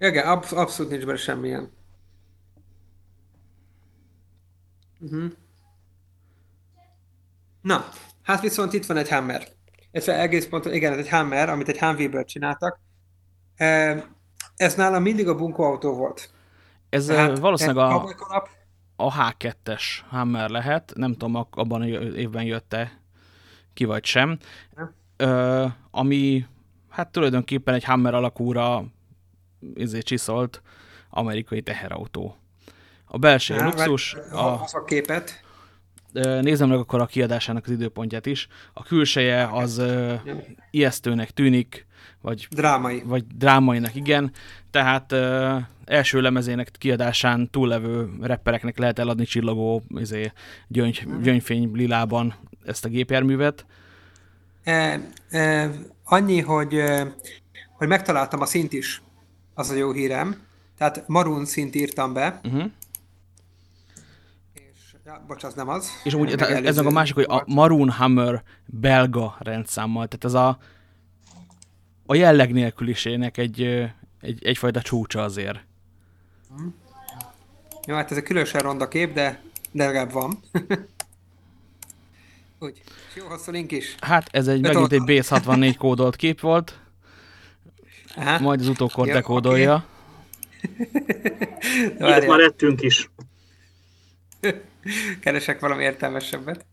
Igen, absz abszolút nincs benne semmilyen. Na, hát viszont itt van egy Hammer. Ez egész ponton, igen, ez egy Hammer, amit egy Humvee-ből csináltak. Ez nálam mindig a bunkóautó volt. Ez Tehát, valószínűleg a, kalap, a H2-es Hammer lehet, nem tudom, abban a évben jött-e ki vagy sem. Ö, ami hát tulajdonképpen egy Hammer alakúra ezért csiszolt amerikai teherautó. A belső Á, luxus, a, a képet. Nézem meg akkor a kiadásának az időpontját is. A külseje az ö, ijesztőnek tűnik, vagy, Drámai. vagy drámainak igen, tehát ö, első lemezének kiadásán túllevő rappereknek lehet eladni csillogó izé, gyöngy, gyöngyfény lilában ezt a gépjárművet. E, e, annyi, hogy, hogy megtaláltam a szint is. Az a jó hírem. Tehát Maroon szint írtam be. Uh-huh. És, ja, bocs, az nem az. És úgy, ez előző a másik, hogy a. Maroon Hammer belga rendszámmal, tehát ez a, a jelleg nélkülisének egy, egy, egyfajta csúcsa azért. Jó, hát ez egy különösen ronda kép, de, de legalább van. Úgy. És Jó hosszú link is. Hát ez egy megint egy oldal. BS64 kódolt kép volt, Aha. majd az utókor Jó, dekódolja. Ilyet Várjál. már ettünk is. Keresek valami értelmesebbet.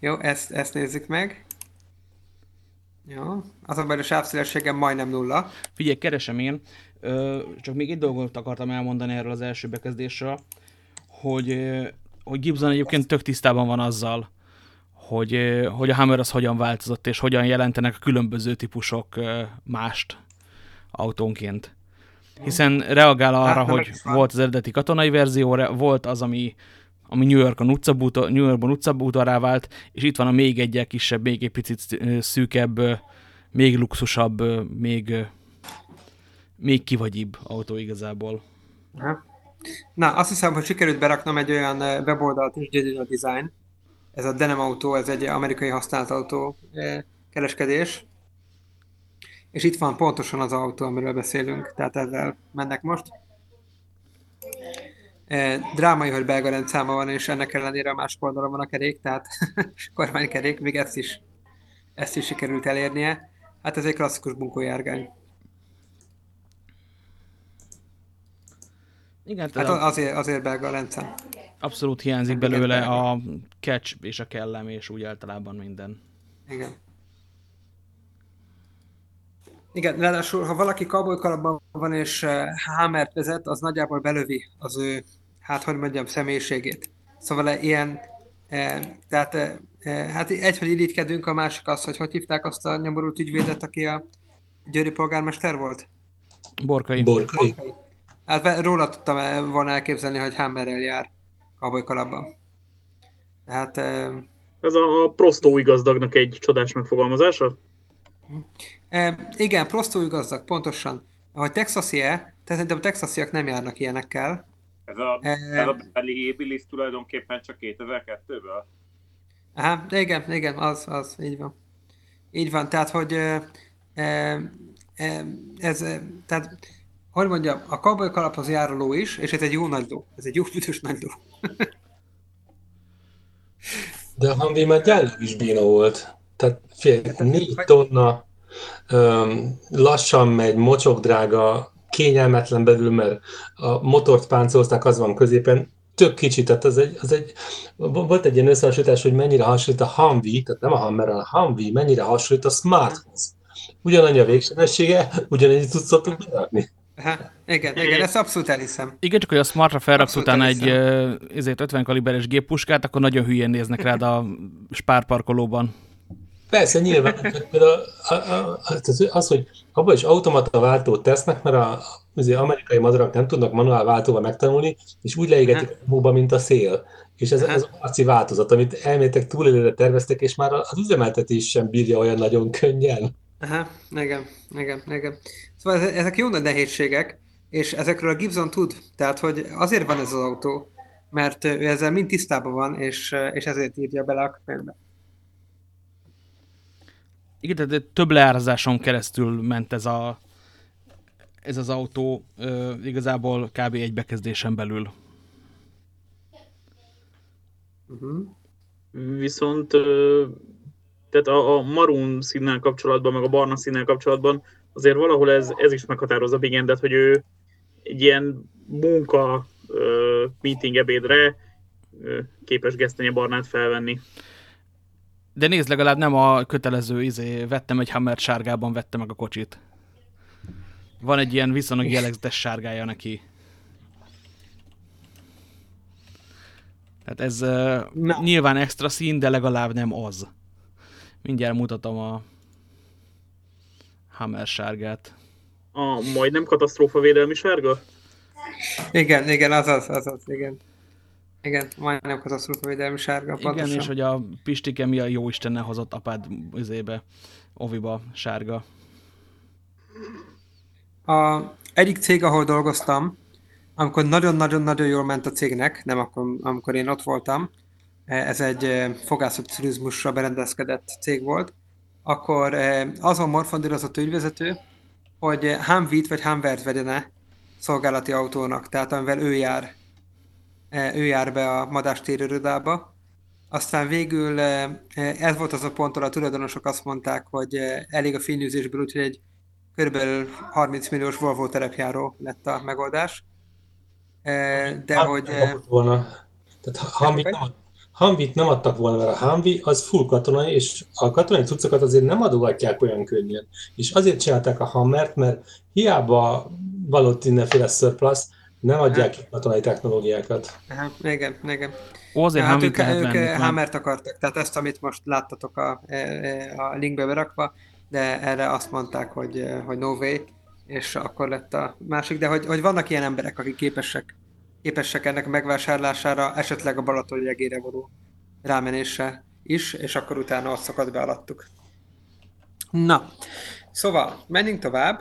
Jó, ezt, ezt nézzük meg. Jó, azonban a sávszélességem majdnem nulla. Figyelj, keresem én, ö, csak még egy dolgot akartam elmondani erről az első bekezdésről, hogy, hogy Gibson egyébként tök tisztában van azzal, hogy, hogy a Hammer az hogyan változott, és hogyan jelentenek a különböző típusok mást autónként. Hiszen reagál arra, Hát, hogy volt az eredeti katonai verzió, volt az, ami, ami New, Yorkon utcabútor, New Yorkban utcabútorrá vált, és itt van a még egyel kisebb, még egy picit szűkebb, még luxusabb, még, még kivagyibb autó igazából. Aha. Na, azt hiszem, hogy sikerült beraknom egy olyan weboldalt is, Digital Design. Ez a Denim Autó, ez egy amerikai használt autó kereskedés. És itt van pontosan az autó, amiről beszélünk, tehát ezzel mennek most. Drámai, hogy belga rendszáma van, és ennek ellenére a másik oldalon van a kerék, tehát kormánykerék, még ezt is, ezt is sikerült elérnie. Hát ez egy klasszikus bunkójárgány. Igen, Hát tehát azért, azért belga a rendszám. Abszolút hiányzik Igen, belőle a catch és a kellem, és úgy általában minden. Igen. Igen, ráadásul, ha valaki cowboy van és uh, Hammert vezet, az nagyjából belövi az ő, hát hogy mondjam, személyiségét. Szóval eh, ilyen, eh, tehát eh, eh, hát egy, hogy irigykedünk, a másik az, hogy hogy hívták azt a nyomorult ügyvédet, aki a győri polgármester volt? Borkai. Borkai. Hát ve- róla tudtam eh, volna elképzelni, hogy Hammerrel jár cowboy kalapban. Tehát eh, Ez a, a prostó igazdagnak egy csodás megfogalmazása. Igen, prostói gazdag, pontosan. Ahogy texasi-e, tehát szerintem a texasiak nem járnak ilyenekkel. Ez a, ez a Beverly Hillbillies tulajdonképpen csak 2002-ből? Aha, de igen, igen, az, az, így van. Így van, tehát, hogy e, e, ez, tehát, hogy mondjam, a cowboy kalaphoz jár a ló is, és ez egy jó nagy ló. Ez egy jó büdös nagy ló. De a Humvee már gyárilag is béna volt. Tehát fél, négy tonna, öm, lassan megy, mocsok drága, kényelmetlen belül, mert a motort páncélozták, az van középen, tök kicsi, tehát az egy, az egy, volt egy ilyen összehasonlítás, hogy mennyire hasonlít a Humvee, tehát nem a Hammer, a Humvee, mennyire hasonlít a Smarthoz. Ugyanannyi a végsebessége, ugyanannyi tudsz berakni. Aha, igen, igen, ezt abszolút elhiszem. Igen, csak hogy a Smartra felraksz Abszolút utána egy elhiszem. ö, ezért 50 kaliberes géppuskát, akkor nagyon hülyén néznek rád a spárparkolóban. Persze, nyilván, a- a- az, az, hogy abban is automata váltót tesznek, mert a, az amerikai madarak nem tudnak manuál váltóval megtanulni, és úgy leégetik a hóba, mint a szél. És ez, ez a harci változat, amit elméletek túlélőre terveztek, és már az üzemeltetés sem bírja olyan nagyon könnyen. Aha, igen, igen, igen. Szóval ez- ezek jó nagy nehézségek, és ezekről a Gibson tud. Tehát, hogy azért van ez az autó, mert ő ezzel mind tisztában van, és, és ezért írja bele a könyvbe. Igen, tehát több leárazáson keresztül ment ez a ez az autó igazából kb. egy bekezdésen belül. Uh-huh. Viszont tehát a, a marun színnel kapcsolatban, meg a barna színnel kapcsolatban azért valahol ez, ez is meghatározza Big Endet, hogy ő egy ilyen munka ö, meeting ebédre ö, képes gesztenye barnát felvenni. De nézd, legalább nem a kötelező izé, vettem egy Hammer sárgában, vette meg a kocsit. Van egy ilyen viszonylag jellegzetes sárgája neki. Tehát ez uh, Na. nyilván extra szín, de legalább nem az. Mindjárt mutatom a Hammer sárgát. A majdnem katasztrófa védelmi sárga? Igen, igen, azaz, azaz, igen. Igen, majdnem katasztrófa védelmi sárga, Igen, pontosan. és hogy a Pistike mi a jó Istennel hozott apád izébe, oviba sárga. A egyik cég, ahol dolgoztam, amikor nagyon-nagyon-nagyon jól ment a cégnek, nem akkor, amikor én ott voltam, ez egy fogászati turizmusra berendezkedett cég volt, akkor azon morfondírozott ügyvezető, hogy Humvee-t vagy Humvert vegyene szolgálati autónak, tehát amivel ő jár, ő jár be a madástérőrodába. Aztán végül ez volt az a pont, ahol a tulajdonosok azt mondták, hogy elég a fényűzésből, úgyhogy egy körülbelül 30 milliós Volvo terepjáró lett a megoldás. De Hát, hogy... volna. Tehát Humvee nem, Humvee-t nem adtak volna, mert a Humvee az full katonai, és a katonai cuccokat azért nem adogatják olyan könnyen. És azért csinálták a Hammert, mert hiába valott mindenféle surplus, nem adják ki katonai technológiákat. Aha, igen, igen. Ó, azért Ja, hát ők, ők venni, eh? Hammert akartak, tehát ezt, amit most láttatok a, eh, a linkbe berakva, de erre azt mondták, hogy, eh, hogy no way, és akkor lett a másik, de hogy, hogy vannak ilyen emberek, akik képesek, képesek ennek megvásárlására, esetleg a Balaton jegére való rámenésre is, és akkor utána azt szakadt be alattuk. Na, szóval, menjünk tovább.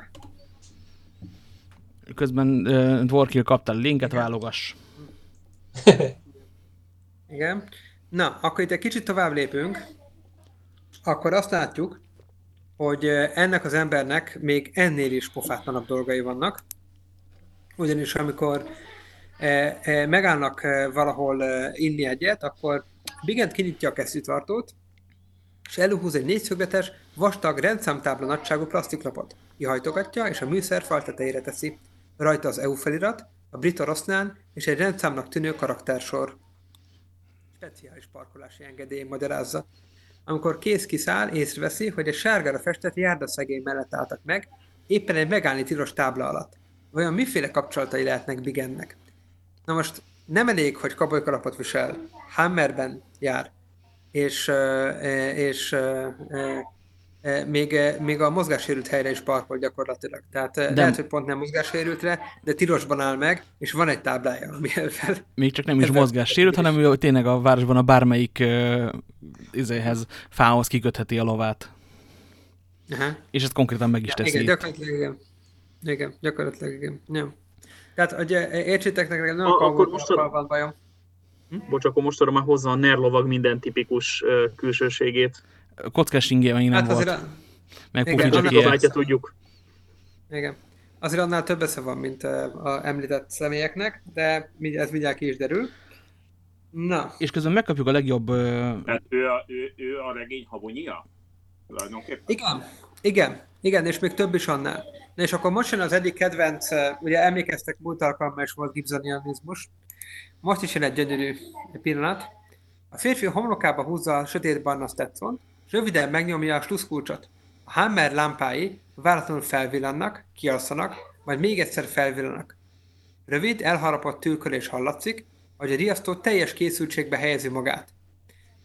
Közben uh, Dworkill kapta a linket, válogass. Igen. Na, akkor itt egy kicsit tovább lépünk, akkor azt látjuk, hogy ennek az embernek még ennél is pofátlanabb dolgai vannak. Ugyanis amikor megállnak eh, valahol eh, inni egyet, akkor Bigent kinyitja a kesztyűtartót, és előhúz egy négyszögletes, vastag, rendszámtábla nagyságú plastiklapot. Kihajtogatja, és a műszerfal tetejére teszi. Rajta az EU felirat, a brit orosznán és egy rendszámnak tűnő karaktersor speciális parkolási engedély magyarázza. Amikor kész kiszáll, észreveszi, hogy egy sárgára festett járdaszegély mellett álltak meg, éppen egy megállni tilos tábla alatt. Vajon miféle kapcsolatai lehetnek Bigennek? Na most nem elég, hogy kabolykalapot visel, Hammerben jár, és, és még, még a mozgássérült helyre is parkol gyakorlatilag. Tehát De- lehet, hogy pont nem mozgássérültre, de tilosban áll meg, és van egy táblája, ami fel, Még csak nem is mozgássérült, hanem ő tényleg a városban a bármelyik uh, izéhez, fához kikötheti a lovát. Aha. És ezt konkrétan meg is teszi. Igen, itt. gyakorlatilag igen. Igen, gyakorlatilag igen. Ja. Tehát, hogy értsétek, nekem nem A- akkor most a- van bajom. Bocs, akkor most már hozza a nerlovag minden tipikus ö, külsőségét. Kockás ingé még nem Hát volt. a- Meg Igen, pufi annak Annak jackje. a bátyja tudjuk. igen. Azért annál több esze van, mint a említett személyeknek, de mi- ez mindjárt ki is derül. Na, És közben megkapjuk a legjobb... ö, Tehát ő a, ő, ő a regény habonyia? Tulajdonképpen. igen, igen, igen, és még több is annál. Na és akkor most jön az egyik kedvenc, ugye emlékeztek, múlt alkalommal is volt Gibsonianizmus. Most is jön egy gyönyörű pillanat. A férfi homlokába húzza a sötétbarna Stetsont, és röviden megnyomja a sluszkulcsot. A Hammer lámpái váratlanul felvillannak, kialszanak, majd még egyszer felvillanak. Rövid, elharapott tűrkölés hallatszik, hogy a riasztó teljes készültségbe helyezi magát.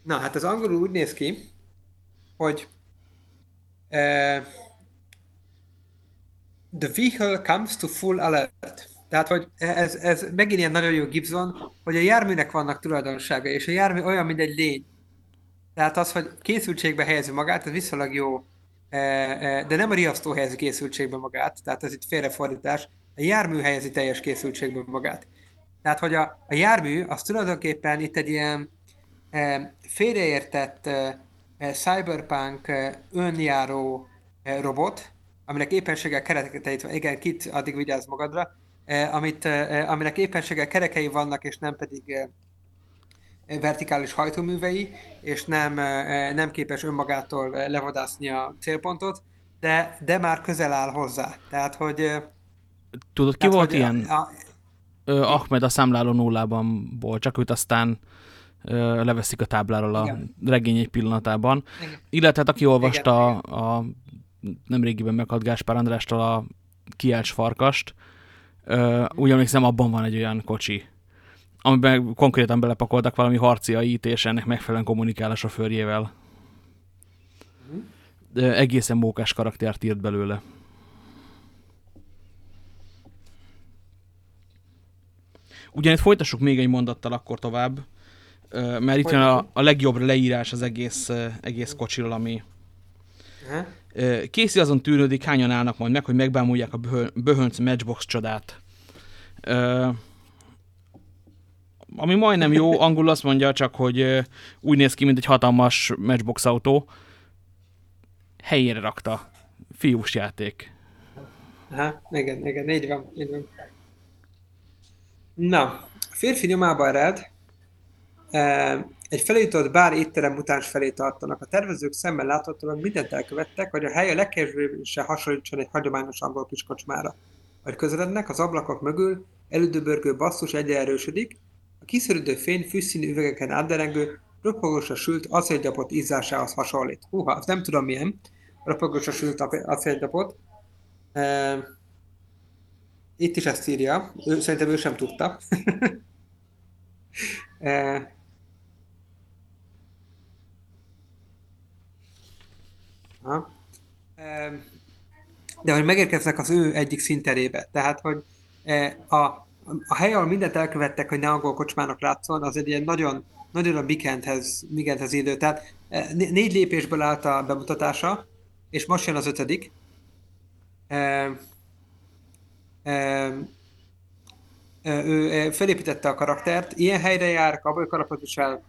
Na, hát az angolul úgy néz ki, hogy eh, The vehicle comes to full alert. Tehát, hogy ez, ez megint ilyen nagyon jó Gibson, hogy a járműnek vannak tulajdonságai, és a jármű olyan, mint egy lény. Tehát az, hogy készültségbe helyezi magát, ez viszonylag jó, eh, eh, de nem a riasztó helyezi készültségbe magát, tehát ez itt félrefordítás, a jármű helyezi teljes készültségbe magát. Tehát, hogy a, a jármű, az tulajdonképpen itt egy ilyen eh, félreértett cyberpunk önjáró robot, aminek éppenséggel kerekeit van, igen, kit addig vigyázz magadra, eh, amit, eh, aminek éppenséggel kerekei vannak, és nem pedig eh, vertikális hajtóművei, és nem, eh, nem képes önmagától levadászni a célpontot, de, de már közel áll hozzá. Tehát, hogy... eh, Tudod, ki tehát, volt ilyen? A, a, Ö, Ahmed a számláló nullában volt, csak őt aztán ö, leveszik a tábláról a Igen. regény egy pillanatában. Igen. Illetve hát aki olvasta Igen, a nemrégiben meghalt Gáspár Andrástól a Kielcs farkast, ö, úgy emlékszem, abban van egy olyan kocsi, amiben konkrétan belepakoltak valami harci AI-t, és ennek megfelelően kommunikál a sofőrjével. De egészen mókás karaktert írt belőle. Ugyanitt folytassuk még egy mondattal akkor tovább, mert itt jön a, a legjobb leírás az egész, egész kocsiról, ami Aha. Casey azon tűnődik, hányan állnak majd meg, hogy megbámulják a böhö- Böhönc Matchbox csodát. Ö, ami majdnem jó, angol azt mondja csak, hogy úgy néz ki, mint egy hatalmas Matchbox autó. Helyére rakta. Fiús játék. Aha, igen, igen, így van, így van. Na, a férfi nyomába ered, e, egy felújított bár étterem mutáns felé tartanak. A tervezők szemmel láthatóan mindent elkövettek, hogy a hely a legkevésbé se hasonlítson egy hagyományos angol kiskocsmára. Ahogy közelednek, az ablakok mögül elődöbörgő basszus egyre erősödik, a kiszorító fény fűszínű üvegeken átderengő, ropogósra sült acélgyapot ízásához hasonlít. Húha, azt nem tudom milyen, ropogósra sült acélgyapot. E, itt is ezt írja. Ő, szerintem ő sem tudta. e, ha. E, de hogy megérkeznek az ő egyik szinterébe. Tehát, hogy e, a, a hely, ahol mindent elkövettek, hogy ne angol kocsmának látszon, az egy ilyen nagyon, nagyon a Bikenthez, Bikenthez idő. Tehát e, né- négy lépésből állt a bemutatása, és most jön az ötödik. E, ő felépítette a karaktert, ilyen helyre jár, cowboy kalapot visel,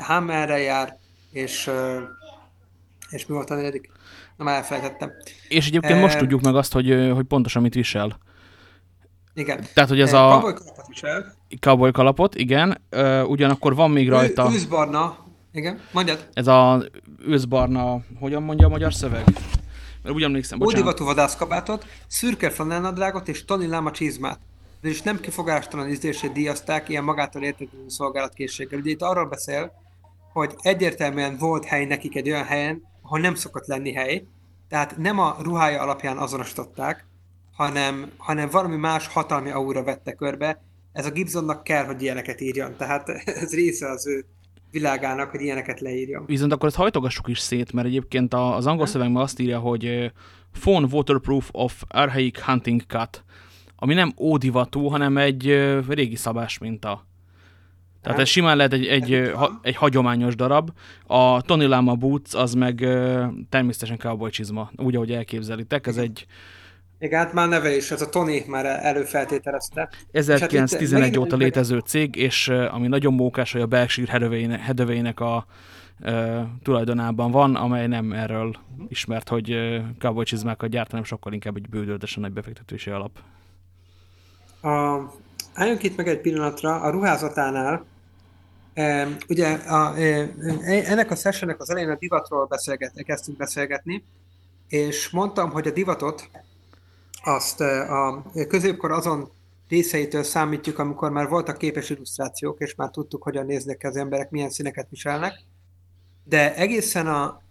Hammerre jár, és, és mi volt a negyedik? Nem elfelejtettem. És egyébként most Ö, tudjuk meg azt, hogy, hogy pontosan mit visel. Igen. Tehát, hogy ez Eh, a Cowboy kalapot visel, cowboy kalapot, igen, ugyanakkor van még rajta ő, őszbarna, igen, mondjad, ez a őszbarna, hogyan mondja a magyar szöveg? Mert úgy emlékszem, bocsánat. ódivatú vadászkabátot, szürke flanelnadrágot és Tony Lama csizmát. És nem kifogástalan ízlését díjazták ilyen magától értetődő szolgálatkészséggel. Ugye itt arról beszél, hogy egyértelműen volt hely nekik egy olyan helyen, ahol nem szokott lenni hely, tehát nem a ruhája alapján azonosították, hanem, hanem valami más hatalmi aura vette körbe. Ez a Gibsonnak kell, hogy ilyeneket írjon, tehát ez része az ő világának, hogy ilyeneket leírjon. Viszont akkor ezt hajtogassuk is szét, mert egyébként az angol szövegben azt írja, hogy phone waterproof of archaic hunting cut, ami nem ódivatú, hanem egy régi szabás minta. Tehát ez simán lehet egy, egy, ha, egy hagyományos darab. A Tony Lama Boots az meg természetesen cowboy csizma, úgy, ahogy elképzelitek. Ez egy Igen, hát már neve is, ez a Tony már előfeltételezte. 1911 megint- óta létező cég, és ami nagyon mókás, hogy a Berkshire Hathaway- Hathaway-nek a ö, tulajdonában van, amely nem erről ismert, hogy cowboy csizmákat gyárt, hanem sokkal inkább egy bődöltesen nagy befektetési alap. A, álljunk itt meg egy pillanatra a ruházatánál. Ugye a, e, ennek a sessionnek az elején a divatról beszélget, kezdtünk beszélgetni, és mondtam, hogy a divatot azt a középkor azon részeitől számítjuk, amikor már voltak képes illusztrációk, és már tudtuk, hogyan néznek az emberek, milyen színeket viselnek. De egészen a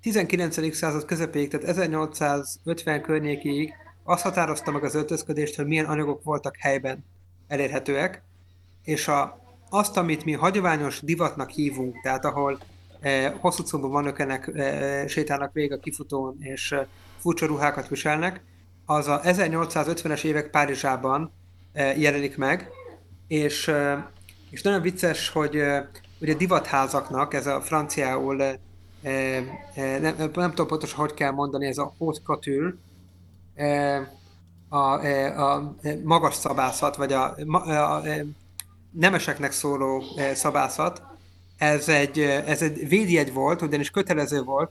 19. század közepéig, tehát 1850 környékig azt határozta meg az öltözködést, hogy milyen anyagok voltak helyben elérhetőek, és a, azt, amit mi hagyományos divatnak hívunk, tehát ahol eh, hosszú combú manökenek eh, sétálnak végig a kifutón, és eh, furcsa ruhákat viselnek, az a 1850-es évek Párizsában eh, jelenik meg, és, eh, és nagyon vicces, hogy eh, ugye divatházaknak, ez a franciául, eh, eh, nem, nem tudom pontosan, hogy kell mondani, ez a haute couture, eh, a, eh, a magas szabászat, vagy a, a, a, a nemeseknek szóló eh, szabászat, ez egy, eh, ez egy védjegy volt, ugyanis kötelező volt,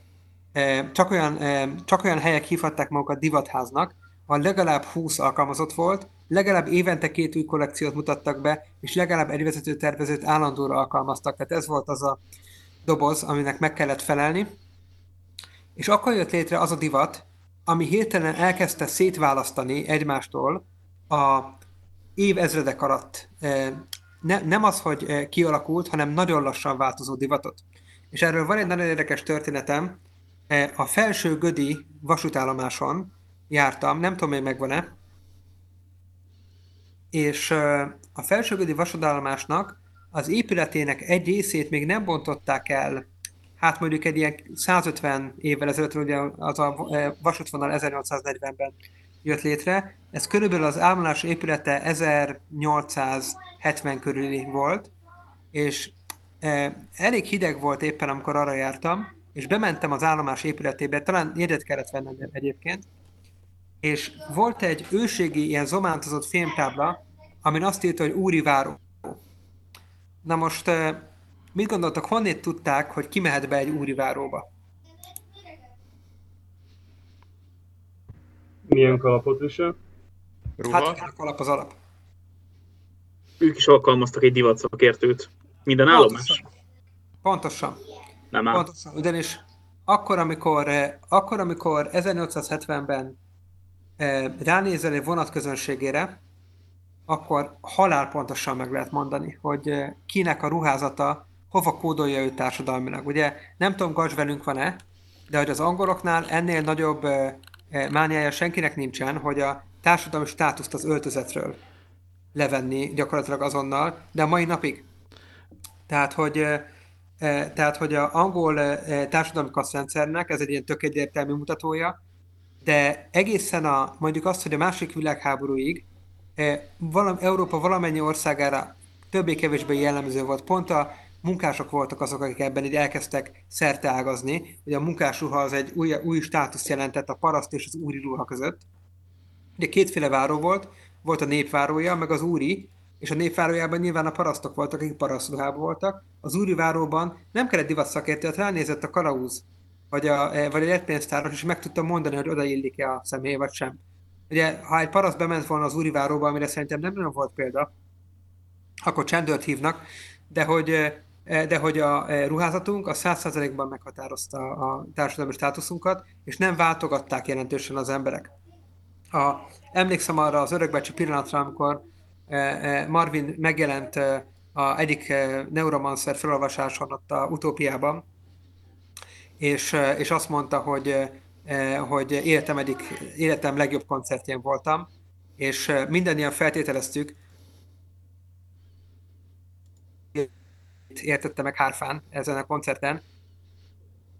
eh, csak olyan, csak olyan helyek hívhatták magukat divatháznak, ahol legalább 20 alkalmazott volt, legalább évente két új kollekciót mutattak be, és legalább egy vezető tervezőt állandóra alkalmaztak. Tehát ez volt az a doboz, aminek meg kellett felelni. És akkor jött létre az a divat, ami hirtelen elkezdte szétválasztani egymástól a évezredek alatt ne, nem az, hogy kialakult, hanem nagyon lassan változó divatot. És erről van egy nagyon érdekes történetem. A felső Gödi vasútállomáson jártam, nem tudom, hogy megvan-e, és a felső Gödi vasútállomásnak az épületének egy részét még nem bontották el, hát mondjuk egy ilyen 150 évvel ezelőtt, ugye az a vasútvonal 1840-ben jött létre. Ez körülbelül az állomás épülete 1870 körüli volt, és e, elég hideg volt éppen, amikor arra jártam, és bementem az állomás épületébe, talán jegyet kellett vennem egyébként, és volt egy őségi ilyen zomántozott fémtábla, amin azt írta, hogy Úri Váró. Na most e, mit gondoltak, honnét tudták, hogy ki mehet be egy Úri Váróba? Milyen kalapot visel? Ruha? Hát alap az alap. Ők is alkalmaztak egy divatszakértőt. Minden állomás. Pontosan. Nem áll. Pontosan. Ugyanis akkor, amikor, eh, akkor, amikor 1870-ben eh, ránézel egy vonat közönségére, akkor halálpontosan meg lehet mondani, hogy eh, kinek a ruházata hova kódolja ő társadalmilag. Ugye nem tudom, Gacs velünk van-e, de hogy az angoloknál ennél nagyobb mániája senkinek nincsen, hogy a társadalmi státuszt az öltözetről levenni gyakorlatilag azonnal, de a mai napig. Tehát, hogy, tehát, hogy a angol társadalmi kasszrendszernek ez egy ilyen tök egyértelmű mutatója, de egészen a, mondjuk azt, hogy a másik világháborúig valam, Európa valamennyi országára többé-kevésbé jellemző volt. Pont a munkások voltak azok, akik ebben így elkezdtek szerteágazni, hogy a munkásruha az egy új, új státusz jelentett a paraszt és az úri ruha között. Ugye kétféle váró volt, volt a népvárója, meg az úri, és a népvárójában nyilván a parasztok voltak, akik parasztruhában voltak. Az úri váróban nem kellett divat szakértő, hát ránézett a kalauz, vagy, a, e, vagy egy egypénztáros, és meg tudta mondani, hogy odaillik-e a személy, vagy sem. Ugye, ha egy paraszt bement volna az úri váróba, amire szerintem nem nagyon volt példa, akkor csendőrt hívnak, de hogy e, E, de hogy a e, ruházatunk a 100%-ban meghatározta a társadalmi státuszunkat, és nem váltogatták jelentősen az emberek. A, emlékszem arra az örökbecsi pillanatra, amikor e, Marvin megjelent a egyik Neuromancer felolvasáson ott a utópiában, és, és azt mondta, hogy, hogy életem, egyik, életem legjobb koncertjén voltam, és mindannyian feltételeztük, értette meg Hárfán ezen a koncerten,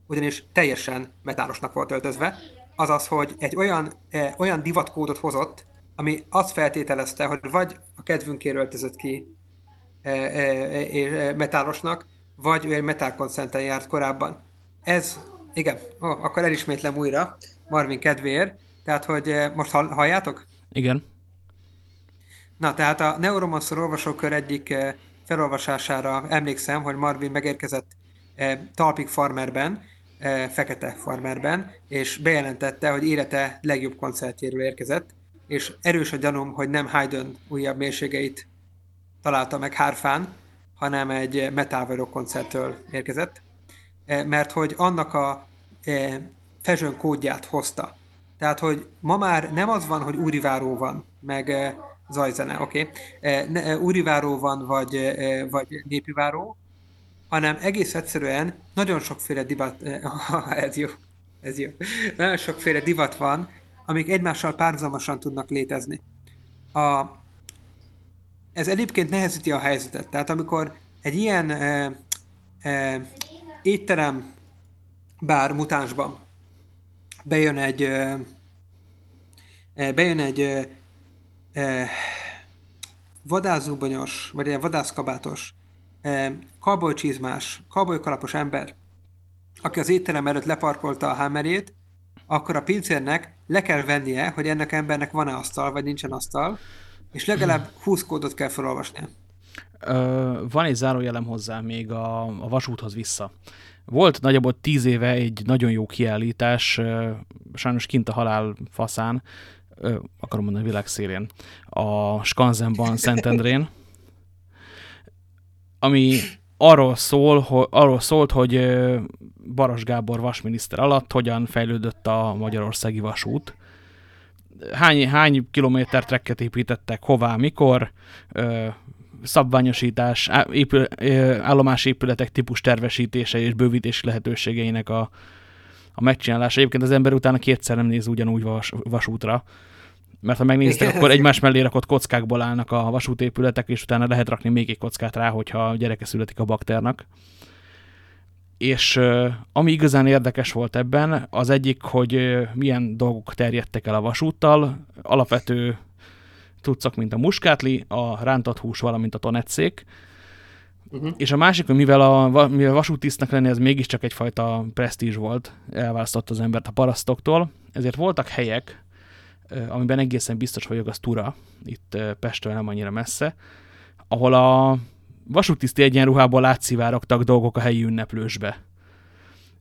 ugyanis teljesen metálosnak volt öltözve, azaz, hogy egy olyan, eh, olyan divatkódot hozott, ami azt feltételezte, hogy vagy a kedvünkért öltözött ki eh, eh, eh, metálosnak, vagy ő egy metálkoncerten járt korábban. Ez, igen, oh, akkor elismétlem újra, Marvin kedvéért, tehát, hogy eh, most hall, halljátok? Igen. Na, tehát a Neuromancer olvasókör egyik eh, felolvasására emlékszem, hogy Marvin megérkezett eh, Talpig Farmerben, eh, Fekete Farmerben, és bejelentette, hogy élete legjobb koncertjéről érkezett, és erős a gyanúm, hogy nem Haydn újabb mélységeit találta meg hárfán, hanem egy metal rock koncerttől érkezett, eh, mert hogy annak a Fashion kódját hozta. Tehát, hogy ma már nem az van, hogy úriváró van, meg zajzene, oké. Okay. Úriváró van, vagy, vagy népiváró, hanem egész egyszerűen nagyon sokféle divat, ez jó, ez jó, nagyon sokféle divat van, amik egymással párhuzamosan tudnak létezni. A, ez egyébként nehezíti a helyzetet. Tehát amikor egy ilyen e, e, étterem bár mutánsban bejön egy e, bejön egy eh, vadászúbonyos, vagy ilyen vadászkabátos, eh, kalapos kalapos ember, aki az étterem előtt leparkolta a hámerét, akkor a pincérnek le kell vennie, hogy ennek embernek van-e asztal, vagy nincsen asztal, és legalább 20 kódot kell felolvasnia. Ö, van egy zárójelem hozzá még a, a vasúthoz vissza. Volt nagyjából tíz éve egy nagyon jó kiállítás, sajnos kint a halál faszán, ö, akarom mondani világ szélén, a Skanzenban, Szentendrén, ami arról, szól, hogy, arról szólt, hogy ö, Baros Gábor vasminiszter alatt hogyan fejlődött a magyarországi vasút. Hány, hány kilométer trekket építettek, hová, mikor, ö, szabványosítás, épül, ö, állomásépületek típus tervesítése és bővítési lehetőségeinek a, a megcsinálása. Egyébként az ember utána kétszer nem néz ugyanúgy vas, vasútra, mert ha megnéztek, akkor egymás mellé rakott kockákból állnak a vasútépületek, és utána lehet rakni még egy kockát rá, hogyha gyereke születik a bakternak. És ami igazán érdekes volt ebben, az egyik, hogy milyen dolgok terjedtek el a vasúttal, alapvető tudszak, mint a muskátli, a rántott hús, valamint a tonetszék, Uh-huh. és a másik, hogy mivel a, mivel vasútisztnek lenni, ez mégiscsak egyfajta presztízs volt, elválasztott az embert a parasztoktól, ezért voltak helyek, amiben egészen biztos vagyok, az Tura, itt Pestől nem annyira messze, ahol a vasútiszti egyenruhából átszivárogtak dolgok a helyi ünneplősbe.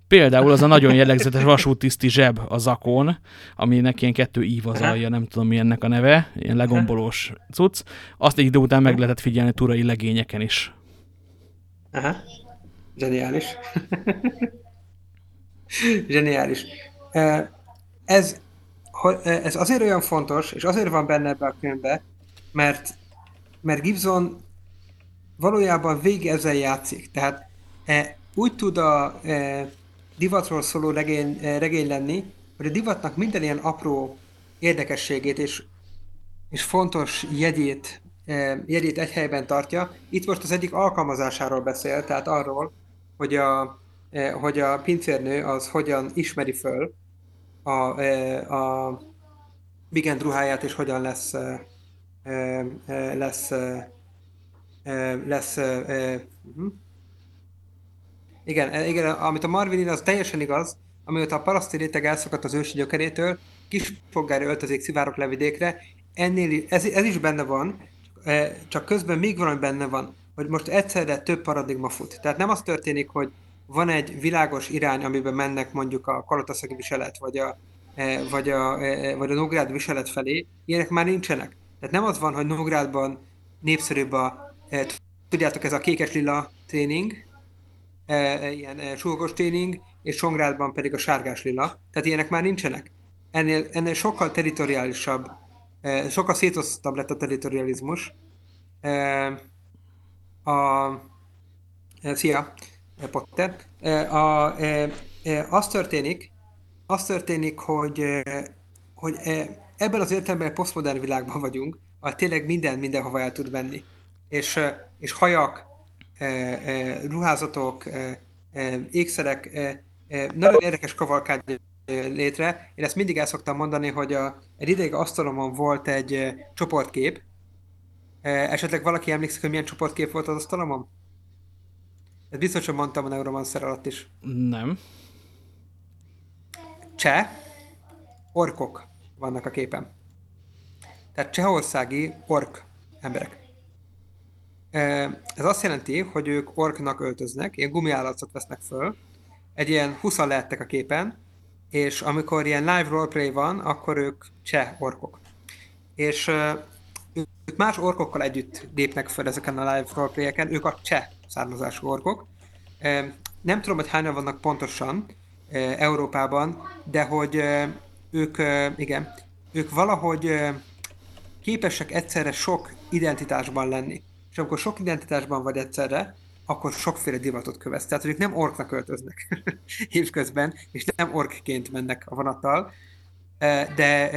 Például az a nagyon jellegzetes vasútiszti zseb a zakón, aminek ilyen kettő ív az Aha. alja, nem tudom mi ennek a neve, ilyen legombolós cucc. Azt egy idő után meg lehetett figyelni turai legényeken is. Aha. Zseniális. Zseniális. Ez, ez azért olyan fontos, és azért van benne ebbe a könyvbe, mert, mert Gibson valójában végig ezzel játszik. Tehát eh, úgy tud a divatról szóló regény, regény lenni, hogy a divatnak minden ilyen apró érdekességét és és fontos jegyét, jegyét egy helyben tartja. Itt most az egyik alkalmazásáról beszél, tehát arról, hogy a, eh, hogy a pincérnő az hogyan ismeri föl a, eh, a Bigend ruháját, és hogyan lesz lesz lesz mhm. igen, igen, amit a Marvin az teljesen igaz, amióta a paraszti réteg elszakadt az ősi gyökerétől, kispolgári öltözék szivárok levidékre, ennél ez, ez is benne van, csak közben még valami benne van, hogy most egyszerre több paradigma fut. Tehát nem az történik, hogy van egy világos irány, amiben mennek mondjuk a kalotaszagi viselet, vagy a, eh, vagy a, eh, vagy a Nógrád viselet felé, ilyenek már nincsenek. Tehát nem az van, hogy Nógrádban népszerűbb a, tudjátok, ez a kékes-lila tréning, ilyen súlyogos tréning, és Songrádban pedig a sárgás lila. Tehát ilyenek már nincsenek. Ennél, ennél sokkal territoriálisabb, eh, sokkal szétosztottabb lett a territorializmus. Eh, a, eh, szia, eh, Potter. Eh, a, eh, eh, az történik, az történik, hogy, eh, hogy eh, ebben az értelemben posztmodern világban vagyunk, ahol tényleg minden mindenhova el tud venni. És, eh, és hajak, eh, eh, ruházatok, eh, eh, ékszerek, eh, eh, nagyon érdekes kavalkád jön létre. Én ezt mindig el szoktam mondani, hogy a, egy ideig asztalomon volt egy csoportkép. Esetleg valaki emlékszik, hogy milyen csoportkép volt az asztalomon? Ez biztos, hogy mondtam a Neuromancer alatt is. Nem. Cseh, orkok vannak a képen. Tehát csehországi ork emberek. Ez azt jelenti, hogy ők orknak öltöznek, ilyen gumiállacot vesznek föl, egy ilyen 20 lehettek a képen, és amikor ilyen live roleplay van, akkor ők cseh orkok. És ők más orkokkal együtt lépnek föl ezeken a live roleplayeken, ők a cseh származású orkok. Nem tudom, hogy hányan vannak pontosan Európában, de hogy ők, igen, ők valahogy képesek egyszerre sok identitásban lenni. És amikor sok identitásban vagy egyszerre, akkor sokféle divatot követsz. Tehát, hogy nem orknak öltöznek évközben, és nem orkként mennek a vonattal, de,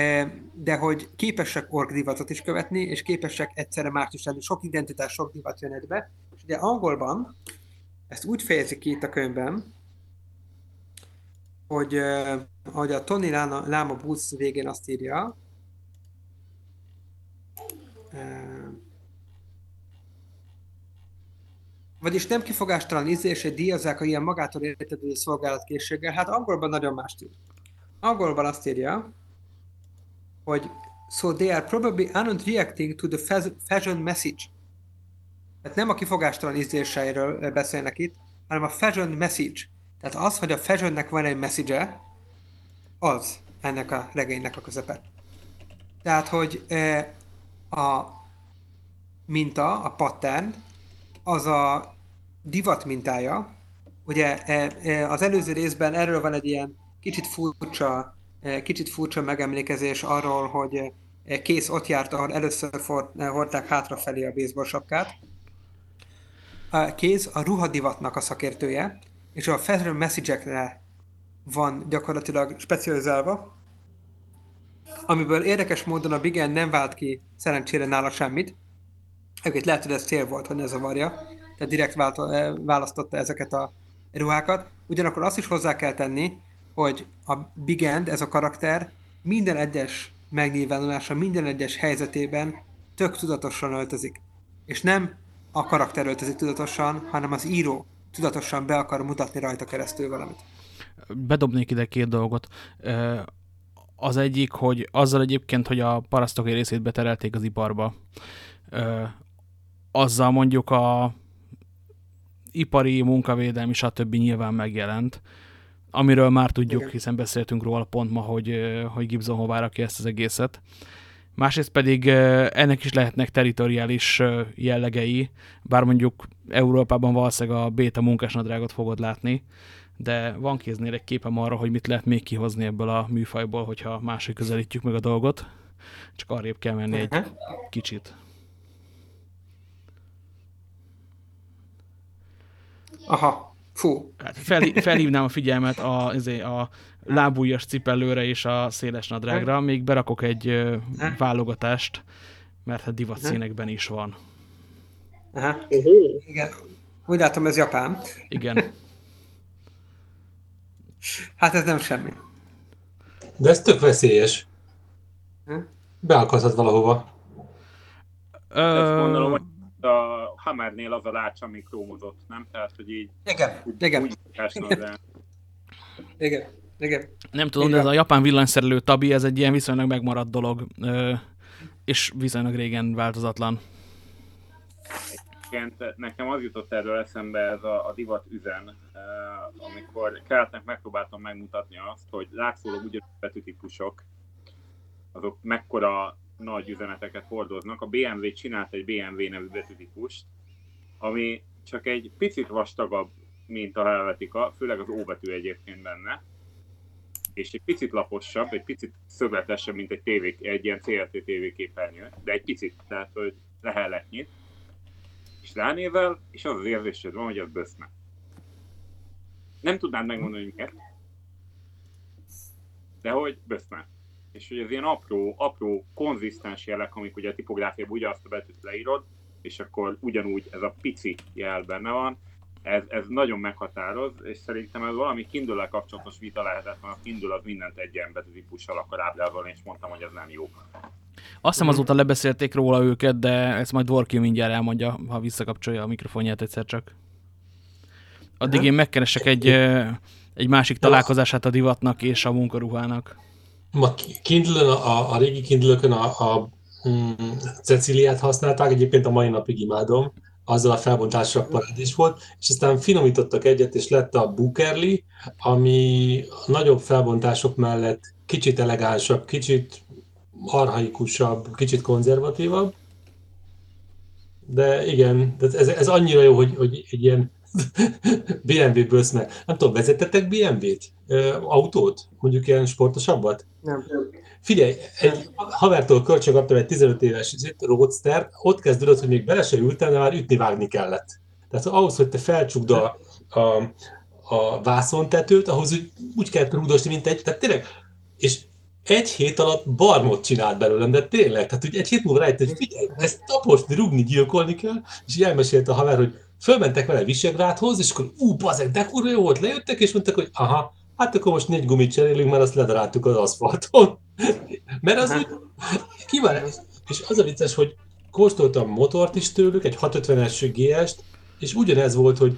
de hogy képesek ork divatot is követni, és képesek egyszerre mást is lenni. Sok identitás, sok divat jön egybe. És ugye angolban ezt úgy fejezik ki itt a könyvben, hogy ahogy a Tony Lama, Lama Boots végén azt írja, eh, vagyis nem kifogástalan ízlését díjazzák a ilyen magától értetődő szolgálatkészséggel. Hát angolban nagyon más ír. Angolban azt írja, hogy so they are probably not reacting to the fas- fashion message. Tehát nem a kifogástalan ízléseiről beszélnek itt, hanem a fashion message. Tehát az, hogy a fashionnek van egy message az ennek a regénynek a közepe. Tehát, hogy eh, a minta, a pattern, az a divat mintája. Ugye eh, eh, az előző részben erről van egy ilyen kicsit furcsa, eh, kicsit furcsa megemlékezés arról, hogy Kész ott járt, ahol először hordták hátrafelé a baseball sapkát. Kéz a ruhadivatnak a szakértője, és a Federal Message-ekre van gyakorlatilag specializálva, amiből érdekes módon a Big End nem vált ki szerencsére nála semmit. Egyébként lehet, hogy ez cél volt, hogy ne zavarja, tehát direkt eh, választotta ezeket a ruhákat. Ugyanakkor azt is hozzá kell tenni, hogy a Big End, ez a karakter minden egyes megnyilvánulása, minden egyes helyzetében tök tudatosan öltözik. És nem a karakter öltözik tudatosan, hanem az író tudatosan be akar mutatni rajta keresztül valamit. Bedobnék ide két dolgot. Az egyik, hogy azzal egyébként, hogy a parasztok részét beterelték az iparba, azzal mondjuk a ipari, munkavédelmi, stb. nyilván megjelent, amiről már tudjuk, Igen. hiszen beszéltünk róla pont ma, hogy, hogy Gibson hová rakja ezt az egészet. Másrészt pedig ennek is lehetnek teritoriális jellegei, bár mondjuk Európában valószínűleg a béta munkásnadrágot fogod látni, de van kéznél egy képem arra, hogy mit lehet még kihozni ebből a műfajból, hogyha máshogy közelítjük meg a dolgot. Csak arrébb kell menni egy kicsit. Aha, fú. Hát fel, felhívnám a figyelmet a, azért a lábújas cipellőre és a széles nadrágra, még berakok egy ö, válogatást, mert hát divat színekben is van. Aha. Igen. Úgy látom, ez Japán. Igen. Hát ez nem semmi. De ez tök veszélyes. Hm? Beakadhat valahova. Ezt gondolom, Ö, hogy a Hammernél az a lács, ami krómozott, nem? Tehát, hogy így Igen, úgy, igen, úgy igen, igen. nem tudom, de ez a japán villanyszerelő tabi, ez egy ilyen viszonylag megmaradt dolog, és viszonylag régen változatlan. Egyébként nekem az jutott erről eszembe ez a, a divat üzen, amikor Keltnek megpróbáltam megmutatni azt, hogy látszólag ugyanúgy betűtípusok, azok mekkora nagy üzeneteket hordoznak. A BMW csinált egy BMW nevű betűtípust, ami csak egy picit vastagabb, mint a Helvetica, főleg az O egyébként benne, és egy picit laposabb, egy picit szögletesebb, mint egy, TV, egy ilyen CRT TV képernyő, de egy picit, tehát hogy lehelletnyit és ránével, és az az érzésed van, hogy az böszme. Nem tudnád megmondani, hogy miért, de hogy böszme. És hogy ez ilyen apró, apró, konzisztens jelek, amik ugye a tipográfiában ugye azt a betűt leírod, és akkor ugyanúgy ez a pici jel benne van, ez, ez nagyon meghatároz, és szerintem ez valami kindle kapcsolatos vita lehetett, mert a Kindle az mindent egy ilyen betűtípussal akar ábrázolni, és mondtam, hogy ez nem jó. Azt hiszem azóta lebeszélték róla őket, de ezt majd Dvorki mindjárt elmondja, ha visszakapcsolja a mikrofonját egyszer csak. Addig én megkeresek egy, egy másik találkozását a divatnak és a munkaruhának. A kindle a, a régi kindle a, a mm, Ceciliát használták, egyébként a mai napig imádom, azzal a felbontással parádés volt, és aztán finomítottak egyet, és lett a Bookerly, ami a nagyobb felbontások mellett kicsit elegánsabb, kicsit arhaikusabb, kicsit konzervatívabb. De igen, ez, ez annyira jó, hogy, hogy egy ilyen BMW böszme. Nem tudom, vezettetek BMW-t? Autót? Mondjuk ilyen sportosabbat? Nem. Figyelj, egy havertól kölcsön kaptam egy 15 éves roadster, ott kezdődött, hogy még bele se ültem, de már ütni-vágni kellett. Tehát ahhoz, hogy te felcsukd a, a, a vászontetőt, ahhoz úgy, úgy kell rúdosni, mint egy, tehát tényleg, és egy hét alatt barmot csinált belőlem, de tényleg, tehát úgy egy hét múlva rájött, hogy figyelj, ezt taposni, rugni, gyilkolni kell, és elmesélte a haver, hogy fölmentek vele Visegrádhoz, és akkor ú, bazeg, de kurva jó volt, lejöttek, és mondták, hogy aha, hát akkor most négy gumit cserélünk, mert azt ledaráltuk az aszfalton. mert az úgy, kíván, és az a vicces, hogy kóstoltam motort is tőlük, egy 650-es GS-t, és ugyanez volt, hogy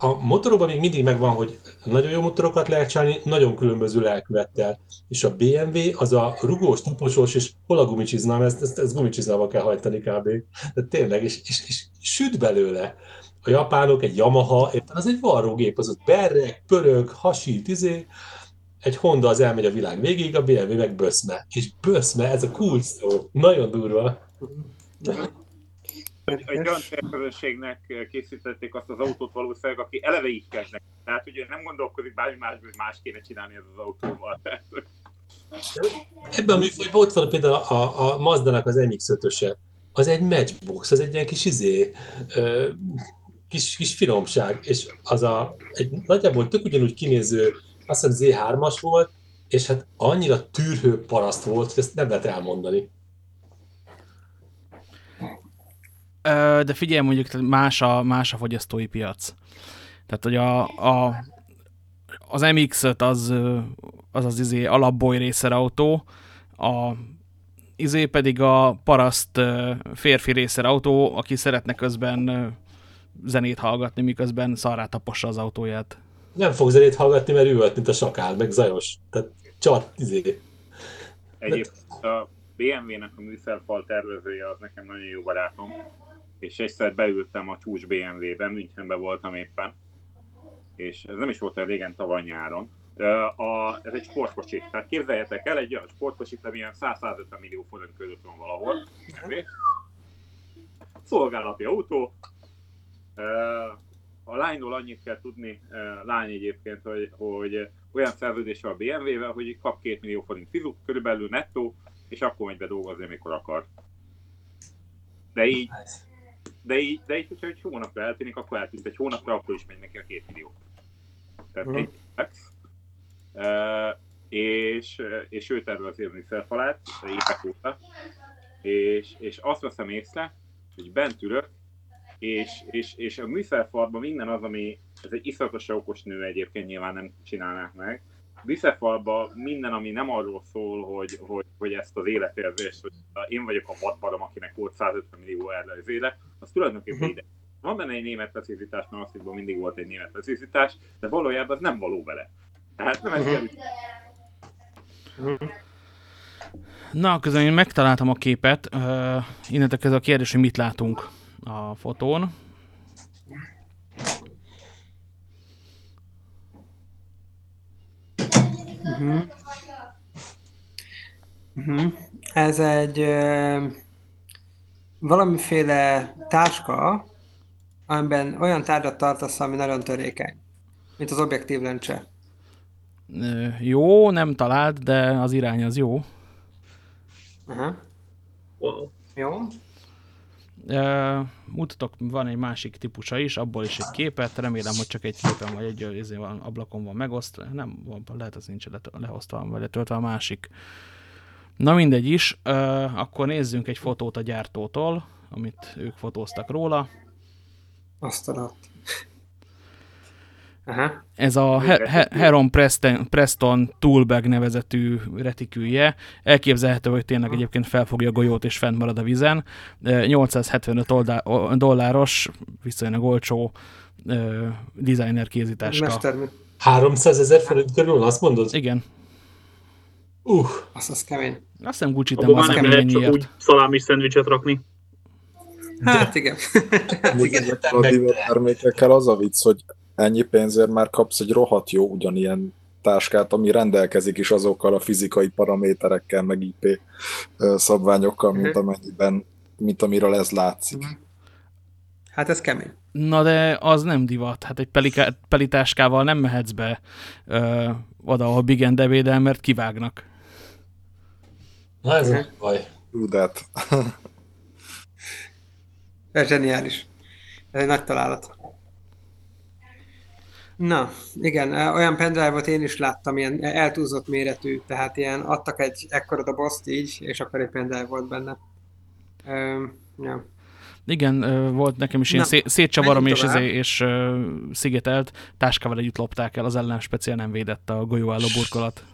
a motorokban még mindig megvan, hogy nagyon jó motorokat lehet csinálni, nagyon különböző lelkülettel. És a BMW az a rugós, taposós, és hol a gumicsizna, ezt, ezt, ezt gumicsiznába kell hajtani kb. De tényleg, és, és, és süt belőle. A japánok egy Yamaha, éppen az egy varrógép, az ott berreg, pörög, hasít, izé, egy Honda az elmegy a világ végig, a BMW meg böszme. És böszme, ez a cool szó. Nagyon durva. Egy, egy olyan tervezőségnek készítették azt az autót valószínűleg, aki eleve így kezdnek. Tehát ugye nem gondolkozik bármi más, hogy más kéne csinálni ez az autóval. Ebben a műfajban ott van például a, a, a Mazda-nak az MX-5-öse. Az egy matchbox, az egy ilyen kis izé, ö, kis, kis finomság, és az a, egy nagyjából tök ugyanúgy kinéző, azt hiszem Z3-as volt, és hát annyira tűrhő paraszt volt, hogy ezt nem lehet elmondani. De figyelj, mondjuk más a, más a fogyasztói piac. Tehát, hogy a, a, az MX-5 az az, az izé alapboly részer autó, a izé pedig a paraszt férfi részer autó, aki szeretne közben zenét hallgatni, miközben szarrá tapossa az autóját. Nem fog zenét hallgatni, mert üvölt, mint a sakál, meg zajos. Tehát csat, izé. Egyébként a BMW-nek a műszerfal tervezője az nekem nagyon jó barátom, és egyszer beültem a csúcs BMW-ben, Münchenben voltam éppen, és ez nem is volt olyan régen, tavaly nyáron. A, ez egy sportkocsi, tehát képzeljetek el, egy olyan sportkocsi, ami ilyen 100-150 millió forint között van valahol. Szolgálati autó. A lányról annyit kell tudni, lány egyébként, hogy, hogy olyan szerződés van a BMW-vel, hogy kap 2 millió forint fizu, körülbelül nettó, és akkor megy be dolgozni, amikor akar. De így, de így, de így hogyha egy hónapra eltűnik, akkor eltűnt egy hónapra, akkor is megy neki a két millió. Tehát Mhm. egy flex. Uh, és, és ő tervezi a műszerfalát évek óta, és, és azt veszem észre, hogy bent ülök, és, és, és a műszerfalban minden az, ami, ez egy iszonyatosan okos nő egyébként nyilván nem csinálnák meg, műszerfalban minden, ami nem arról szól, hogy, hogy, hogy ezt az életérzést, hogy én vagyok a vadbarom, akinek volt 150 millió erre az élet, az tulajdonképpen ide. Van benne egy német precizitás, mert azt mindig volt egy német precizitás, de valójában az nem való vele. Tehát nem ez kell, Na, közben én megtaláltam a képet. Uh, innentől kezdve a kérdés, hogy mit látunk a fotón. Uh-huh. Ez egy ö, valamiféle táska, amiben olyan tárgyat tartasz, ami nagyon törékeny, mint az objektív lencse. Ö, jó, nem talált, de az irány az jó. Aha. Wow. Jó. Mutatok, van egy másik típusa is, abból is egy képet, remélem, hogy csak egy képen vagy egy izé van, ablakon van megosztva, nem, van, lehet az nincs le, lehozva, vagy letöltve a másik. Na mindegy is, akkor nézzünk egy fotót a gyártótól, amit ők fotóztak róla. Azt alatt. Aha. Ez a He- He- Heron Preston, Preston Toolbag nevezetű retikülje. Elképzelhető, hogy tényleg egyébként felfogja a golyót és fent marad a vizen. Ö, 875 oldá- dolláros, viszonylag olcsó ö, designer. Mestermű. 300 ezer forint körül, azt mondod? Igen. Uh, Az az kemény. Azt hiszem gucci nem már az nem lehet csak úgy szalámi szendvicset rakni. Hát igen. hát igen. A divattermékekkel az a vicc, hogy ennyi pénzért már kapsz egy rohadt jó ugyanilyen táskát, ami rendelkezik is azokkal a fizikai paraméterekkel, meg IP szabványokkal, mint Mhm. amennyiben, mint amiről ez látszik. Hát ez kemény. Na de az nem divat. Hát egy pelika- pelitáskával nem mehetsz be ö, oda, ahol Big ebédel, mert kivágnak. na ez a baj. True that. Ez zseniális. Ez egy nagy találat. Na, igen, olyan pendrive-ot én is láttam, ilyen eltúlzott méretű, tehát ilyen adtak egy ekkora dobozt így, és akkor egy pendrive volt benne. Öm, ja. Igen, volt nekem is ilyen Na, szé- szétcsavarom és, izé- és ö, szigetelt, táskával együtt lopták el, az ellen speciál nem védette a golyóálló burkolat.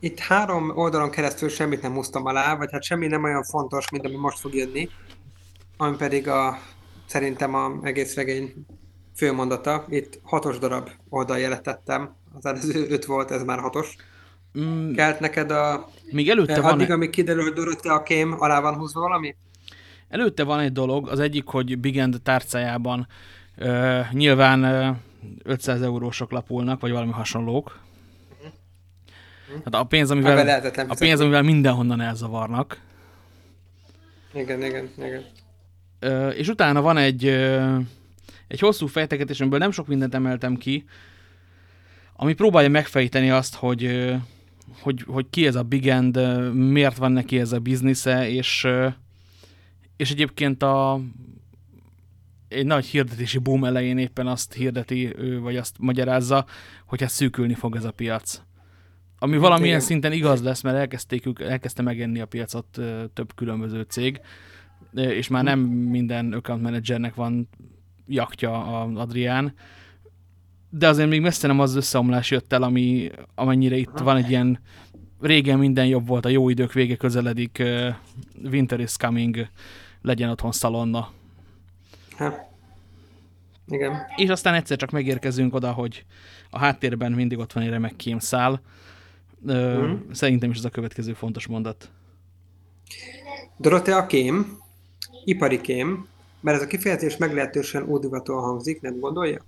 Itt három oldalon keresztül semmit nem húztam alá, vagy hát semmi nem olyan fontos, mint ami most fog jönni, ami pedig a, szerintem a egész regény főmondata. Itt hatos darab oldaljelet tettem, az előző öt volt, ez már hatos. Mm, Kelt neked a... még előtte van, Addig, amíg kiderül, hogy Dorothea kém, alá van húzva valami? előtte van egy dolog, az egyik, hogy Big End tárcájában ö, nyilván ö, 500 eurósok lapulnak, vagy valami hasonlók, Tehát a pénz, Amivel a fizetni. pénz, amivel mindenhonnan elzavarnak. Igen, igen, igen. Ö, és utána van egy, ö, egy hosszú fejtegetés, amiből nem sok mindent emeltem ki, ami próbálja megfejteni azt, hogy, hogy, hogy ki ez a Big End, miért van neki ez a biznisze, és, és egyébként a, egy nagy hirdetési boom elején éppen azt hirdeti, vagy azt magyarázza, hogy hát szűkülni fog ez a piac. Ami valamilyen igen. szinten igaz lesz, mert elkezdték, elkezdte megenni a piacot több különböző cég, és már nem minden account managernek van jaktja a Adrián, de azért még messze nem az összeomlás jött el, ami, amennyire itt van egy ilyen régen minden jobb volt, a jó idők vége közeledik, ö, Winter is coming, legyen otthon szalonna. Ha. Igen. És aztán egyszer csak megérkezünk oda, hogy a háttérben mindig ott van egy remek kémszál. Ö, Mhm. Szerintem is ez a következő fontos mondat. Dorotea kém, ipari kém, mert ez a kifejezés meglehetősen ódivatóan hangzik, nem gondolja?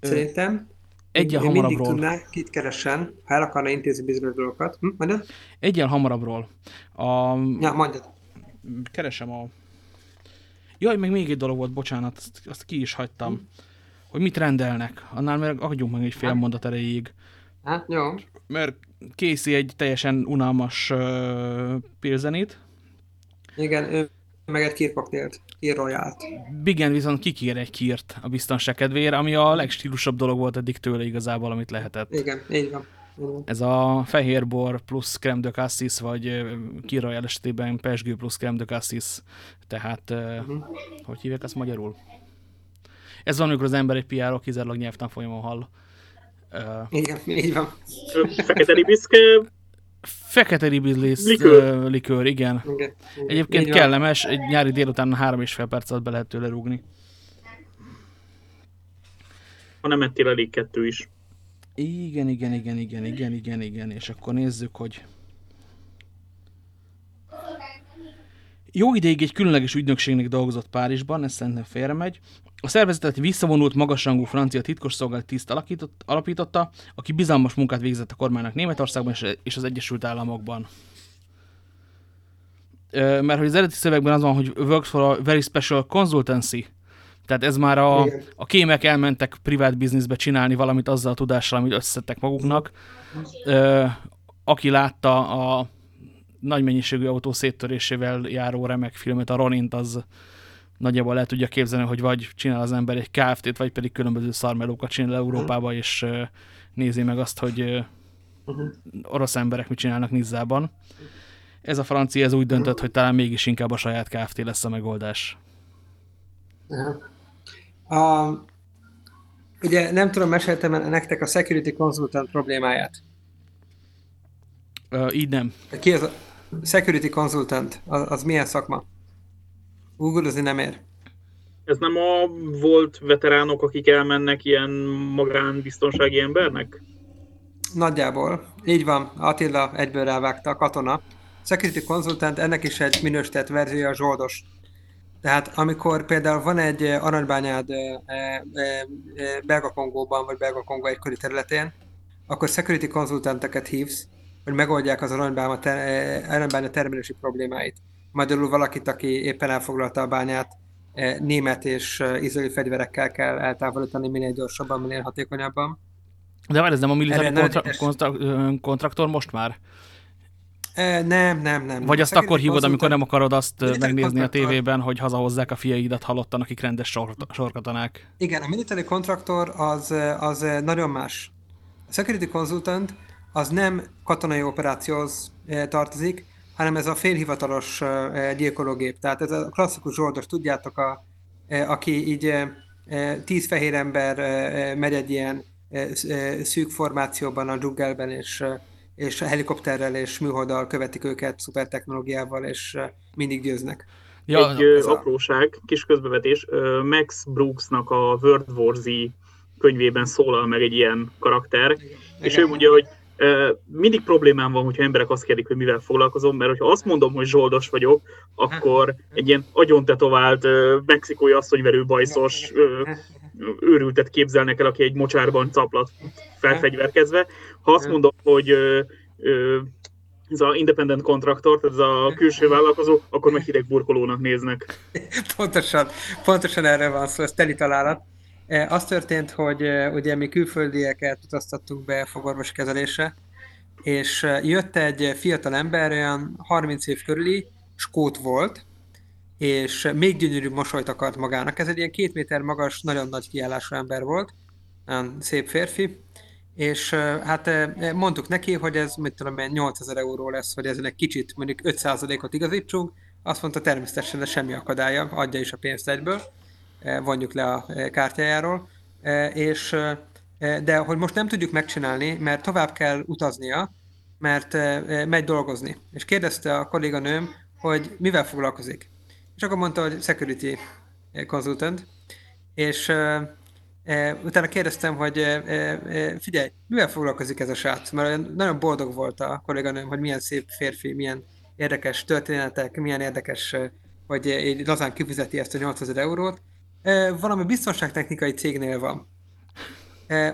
Szerintem. Egyel Én mindig tudná, kit keressen, ha el akarna intézni bizonyos dolgokat. Hm? Mondjad? Egyel hamarabbról. A, Ja, mondjad. keresem a... Jaj, meg még egy dolog volt, bocsánat, azt, azt ki is hagytam. Hogy mit rendelnek. Annál meg adjunk meg egy fél mondat erejéig. Hát, jó. Mert készí egy teljesen unalmas uh, pilzenit. Igen, ő meg egy kírkoktélt, kír royalt. Bigen viszont kikér egy kírt a biztonság kedvéért, ami a legstílusabb dolog volt eddig tőle igazából, amit lehetett. Igen, így van. Ez a fehérbor plusz creme de cassis, vagy ö, Kirajal esetében pesgő plusz creme de cassis. Tehát, uh Mhm. hogy hívják ezt magyarul? Ez van, amikor az ember egy PR-ról kizárólag nyelvtanfolyamon hall. Uh, Igen, így van. Fekete ribiszke, fekete ribizlis Likőr. likőr. likőr, igen. Igen. igen. Egyébként van. kellemes, egy nyári délután három és fél perc alatt be lehet tőle rúgni. ha nem ettél elég kettő is. Igen, igen, igen, igen, igen, igen, igen, és akkor nézzük, hogy... Jó ideig egy különleges ügynökségnek dolgozott Párizsban, ez szerintem félremegy. A szervezetet visszavonult, magasrangú francia titkosszolgálat tiszt alakított, alapította, aki bizalmas munkát végzett a kormánynak Németországban és- az Egyesült Államokban. Mert hogy az eredeti szövegben az van, hogy works for a very special consultancy, tehát ez már a, Igen. a kémek elmentek privát bizniszbe csinálni valamit azzal a tudással, amit összeszedtek maguknak. Ö, aki látta a nagy mennyiségű autó széttörésével járó remek filmet, a Ronint, az nagyjából el tudja képzelni, hogy vagy csinál az ember egy Kft-t, vagy pedig különböző szarmelókat csinál Európába, és nézi meg azt, hogy ö, orosz emberek mit csinálnak Nizzában. Ez a francia, ez úgy döntött, hogy talán mégis inkább a saját Kft. lesz a megoldás. A, ugye nem tudom, meséltem nektek a security consultant problémáját. Ö, így nem. Ki az a security consultant? Az, az milyen szakma? Google nem ér. Ez nem a volt veteránok, akik elmennek ilyen magánbiztonsági embernek? Nagyjából. Így van, Attila egyből rávágta, a katona. Security Consultant, ennek is egy minősített verziója a zsoldos. Tehát amikor például van egy eh, aranybányád eh, eh, belga Kongóban, vagy belga Kongó egykori területén, akkor security konzultanteket hívsz, hogy megoldják az aranybánya, ter- eh, aranybánya termelési problémáit. Magyarul valakit, aki éppen elfoglalta a bányát, eh, német és eh, izraeli fegyverekkel kell eltávolítani minél gyorsabban, minél hatékonyabban. De várj, ez nem a militári kontra- kontra- ö, kontraktor most már? Nem, nem, nem. Vagy azt akkor hívod, amikor nem akarod azt megnézni a tévében, hogy hazahozzák a fiaidat halottan, akik rendes sor- sorkatonák. Igen, a military contractor az, az nagyon más. A security consultant az nem katonai operációhoz eh, tartozik, hanem ez a félhivatalos eh, gyilkológép. Tehát ez a klasszikus zsoldos, tudjátok, a, eh, aki így tíz fehér ember megy egy ilyen sz- szűk formációban a dzsungelben, és, és helikopterrel és műholddal követik őket szupertechnológiával, és eh, mindig győznek. Ja, egy ö, ez a- apróság, kis közbevetés, Max Brooksnak a World War Z könyvében szólal meg egy ilyen karakter, és ő mondja, hogy mindig problémám van, hogyha emberek azt kérdik, hogy mivel foglalkozom, mert hogyha azt mondom, hogy zsoldos vagyok, akkor egy ilyen agyontetovált ö, mexikói asszonyverő bajszos őrültet képzelnek el, aki egy mocsárban caplat felfegyverkezve. Ha azt mondom, hogy ez a independent contractor, tehát ez a külső vállalkozó, akkor meg hideg burkolónak néznek. Pontosan, pontosan erre van szó, ez teli találat. Az történt, hogy ugye mi külföldieket utaztattunk be fogorvos kezelésre, és jött egy fiatal ember, olyan 30 év körüli, skót volt, és még gyönyörűbb mosolyt akart magának. Ez egy ilyen két méter magas, nagyon nagy kiállású ember volt, szép férfi, és hát mondtuk neki, hogy ez mit tudom én, 8000 euró lesz, hogy ezen egy kicsit mondjuk 5%-ot igazítsunk, azt mondta természetesen, de semmi akadálya, adja is a pénzt egyből, vonjuk le a eh, kártyájáról, Eh, és de hogy most nem tudjuk megcsinálni, mert tovább kell utaznia, mert megy dolgozni. És kérdezte a kolléganőm, hogy mivel foglalkozik. És akkor mondta, hogy security consultant, és utána kérdeztem, hogy figyelj, mivel foglalkozik ez a srác? Mert nagyon boldog volt a kolléganőm, hogy milyen szép férfi, milyen érdekes történetek, milyen érdekes, hogy így lazán kifizeti ezt a 8000 eurót. Valami biztonságtechnikai cégnél van.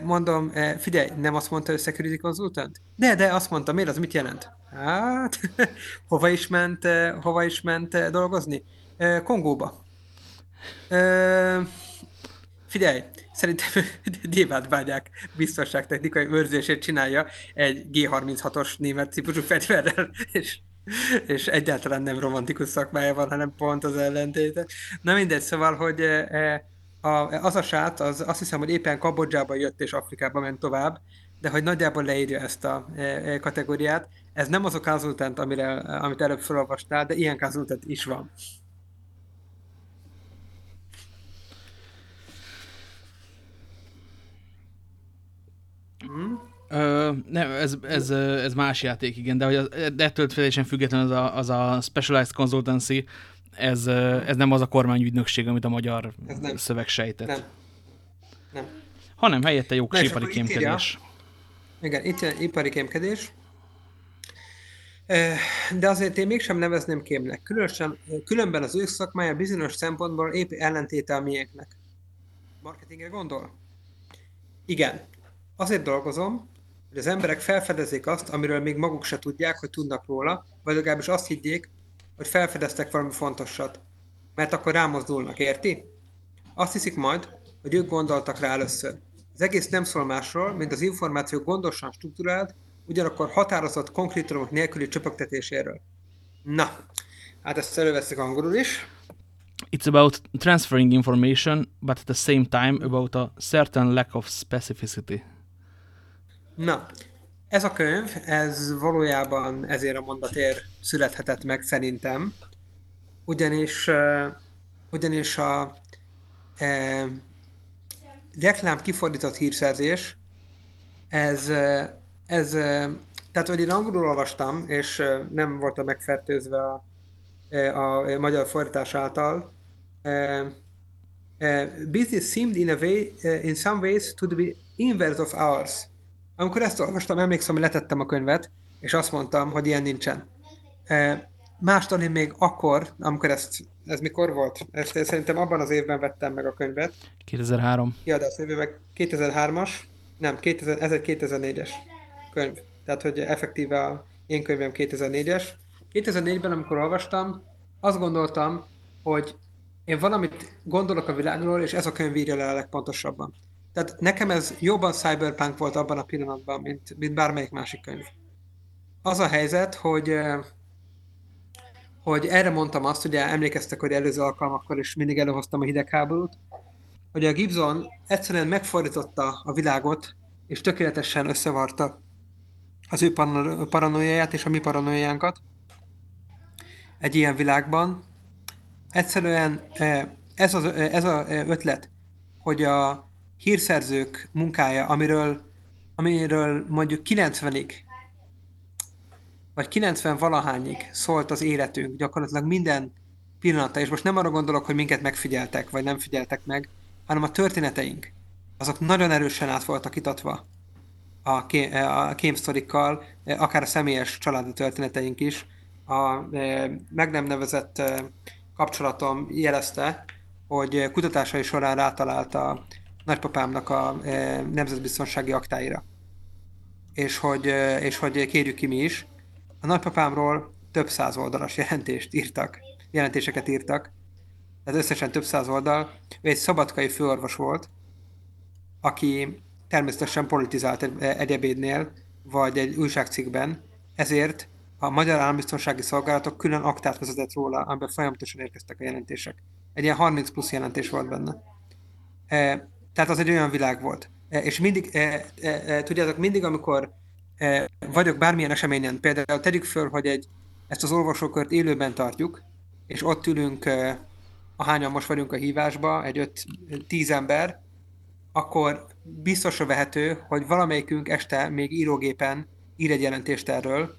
Mondom, figyelj, nem azt mondta, hogy security consultant? De, de, azt mondta, miért az mit jelent? Hát, hova is ment, hova is ment dolgozni? Kongóba. Figyelj, szerintem nyilván vágyák biztonságtechnikai őrzését csinálja egy G36-os német típusú fegyverrel, és, és egyáltalán nem romantikus szakmája van, hanem pont az ellentéte. Na mindegy, szóval, hogy eh, eh, a, az a sát, az azt hiszem, hogy éppen Kambodzsába jött és Afrikába ment tovább, de hogy nagyjából leírja ezt a eh, kategóriát. Ez nem az a konzultant, amire, amit előbb felolvastál, de ilyen konzultant is van. Ö, nem, ez, ez, ez más játék, igen, de, hogy az, de ettől teljesen függetlenül az a, az a Specialized Consultancy, ez, ez nem az a kormányügynökség, amit a magyar Ez nem. szöveg sejtett. Nem. Nem. Hanem helyette itt írja- kémkedés. Igen, itt ipari kémkedés. De azért én mégsem nevezném kémnek. Különösen, különben az ő szakmája bizonyos szempontból épp ellentéte a miénknek. Marketingre gondol? Igen. Azért dolgozom, hogy az emberek felfedezzék azt, amiről még maguk se tudják, hogy tudnak róla, vagy legalábbis azt higgyék, hogy felfedeztek valami fontosat. Mert akkor rámozdulnak, érti? Azt hiszik majd, hogy ők gondoltak rá először. Az egész nem szól másról, mint az információ gondosan struktúrált, ugyanakkor határozott konkrétumok nélküli csöpögtetéséről. Na, hát ezt előveszek angolul is. It's about transferring information, but at the same time about a certain lack of specificity. Na, ez a könyv, ez valójában ezért a mondatért születhetett meg szerintem, ugyanis, uh, ugyanis a uh, reklám kifordított hírszerzés, ez, uh, ez uh, tehát, hogy én angolul olvastam, és uh, nem voltam megfertőzve a, a magyar fordítás által, uh, uh, business seemed in a way, uh, in some ways to be inverse of ours. Amikor ezt olvastam, emlékszem, hogy letettem a könyvet, és azt mondtam, hogy ilyen nincsen. E, Mástól én még akkor, amikor ezt, ez mikor volt? Ezt szerintem abban az évben vettem meg a könyvet. 2003. Kiadás évben 2003-as, nem, 2000, ez egy 2004-es könyv. Tehát, hogy effektíve a én könyvem 2004-es. 2004-ben, amikor olvastam, azt gondoltam, hogy én valamit gondolok a világról, és ez a könyv írja le a legpontosabban. Tehát nekem ez jobban cyberpunk volt abban a pillanatban, mint, mint bármelyik másik könyv. Az a helyzet, hogy eh, hogy erre mondtam azt, ugye emlékeztek, hogy előző alkalmakkor is mindig előhoztam a hidegháborút, hogy a Gibson egyszerűen megfordította a világot, és tökéletesen összevarta az ő parano- paranoiáját és a mi paranoiánkat egy ilyen világban. Egyszerűen eh, ez az ez a ötlet, hogy a hírszerzők munkája, amiről, amiről mondjuk 90-ig, vagy 90 valahányig szólt az életünk, gyakorlatilag minden pillanata, és most nem arra gondolok, hogy minket megfigyeltek, vagy nem figyeltek meg, hanem a történeteink, azok nagyon erősen át voltak itatva a, ké, a kémsztorikkal, akár a személyes családi történeteink is. A e, meg nem nevezett e, kapcsolatom jelezte, hogy kutatásai során rátalált a nagypapámnak a e, nemzetbiztonsági aktáira. és hogy, ö, és hogy kérjük ki mi is. A nagypapámról több száz oldalas jelentést írtak, jelentéseket írtak, tehát összesen több száz oldal. Ő egy szabadkai főorvos volt, aki természetesen politizált egy egyebédnél, vagy egy újságcikkben, ezért a Magyar Állambiztonsági Szolgálatok külön aktát vezetett róla, amiben folyamatosan érkeztek a jelentések. Egy ilyen 30 plusz jelentés volt benne. Tehát az egy olyan világ volt. E, és mindig, e, e, tudjátok, mindig, amikor vagyok bármilyen eseményen, például tegyük föl, hogy egy, ezt az olvasókört élőben tartjuk, és ott ülünk, ahányan most vagyunk a hívásba, egy 5-10 ember, akkor biztosra vehető, hogy valamelyikünk este még írógépen ír egy jelentést erről,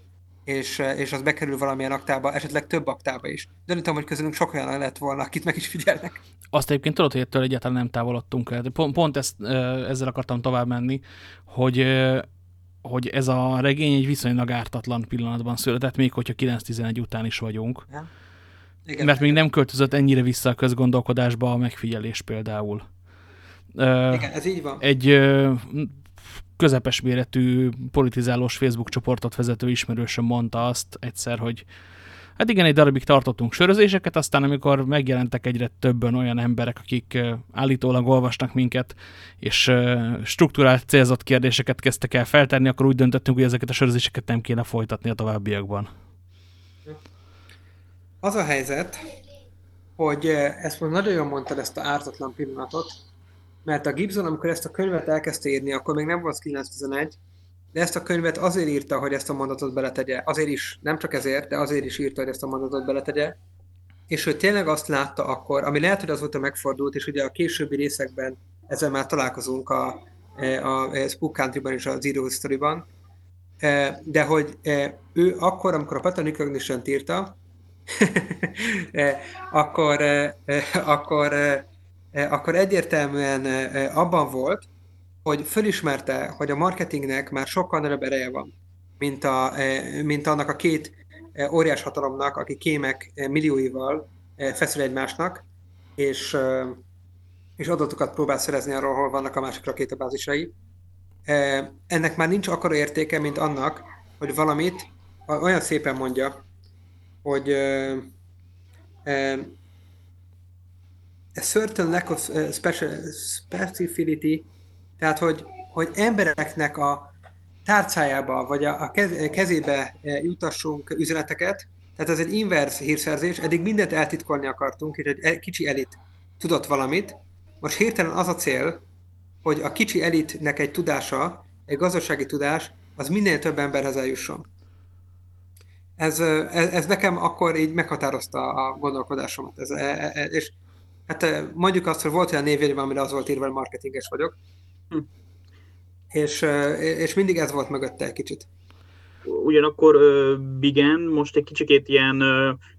és, és az bekerül valamilyen aktába, esetleg több aktába is. Tudom, hogy közülünk sok olyan lett volna, akit meg is figyelnek. Azt egyébként tudod, hogy ettől egyáltalán nem távolodtunk el. Pont, pont ezt, ezzel akartam tovább menni, hogy, hogy ez a regény egy viszonylag ártatlan pillanatban született, még hogyha 9-11 után is vagyunk. Ja. Igen. Mert még nem költözött ennyire vissza a közgondolkodásba a megfigyelés például. Igen, ez így van. Egy közepes méretű politizálós Facebook csoportot vezető ismerősöm mondta azt egyszer, hogy hát igen, egy darabig tartottunk sörözéseket, aztán amikor megjelentek egyre többen olyan emberek, akik állítólag olvasnak minket, és struktúrált célzott kérdéseket kezdtek el feltenni, akkor úgy döntöttünk, hogy ezeket a sörözéseket nem kéne folytatni a továbbiakban. Az a helyzet, hogy ezt most nagyon jól mondtad, ezt a ártatlan pillanatot, mert a Gibson, amikor ezt a könyvet elkezdte írni, akkor még nem volt 911, de ezt a könyvet azért írta, hogy ezt a mondatot beletegye. Azért is, nem csak ezért, de azért is írta, hogy ezt a mondatot beletegye. És ő tényleg azt látta akkor, ami lehet, hogy azóta megfordult, és ugye a későbbi részekben ezzel már találkozunk a, a Spook Country-ban és a Zero Story-ban, de hogy ő akkor, amikor a Pattern recognition írta, akkor, akkor E, akkor egyértelműen e, e, abban volt, hogy fölismerte, hogy a marketingnek már sokkal nagyobb ereje van, mint, a, mint annak a két óriás hatalomnak, aki kémek millióival feszül egymásnak, és, és adatokat próbál szerezni arról, hol vannak a másik rakétabázisai. Ennek már nincs akkora értéke, mint annak, hogy valamit olyan szépen mondja, hogy a certain lack of uh, special, specificity, tehát hogy, hogy embereknek a tárcájába, vagy a, a kezébe uh, jutassunk üzeneteket, tehát ez egy inverse hírszerzés, eddig mindent eltitkolni akartunk, és egy kicsi elit tudott valamit, most hirtelen az a cél, hogy a kicsi elitnek egy tudása, egy gazdasági tudás, az minél több emberhez eljusson. Ez, ez, ez nekem akkor így meghatározta a gondolkodásomat. Ez, és Hát mondjuk azt, hogy volt olyan névjegyem, amire az volt írva, hogy marketinges vagyok. Hm. És, és mindig ez volt mögötte egy kicsit. Ugyanakkor Bigen most egy kicsikét ilyen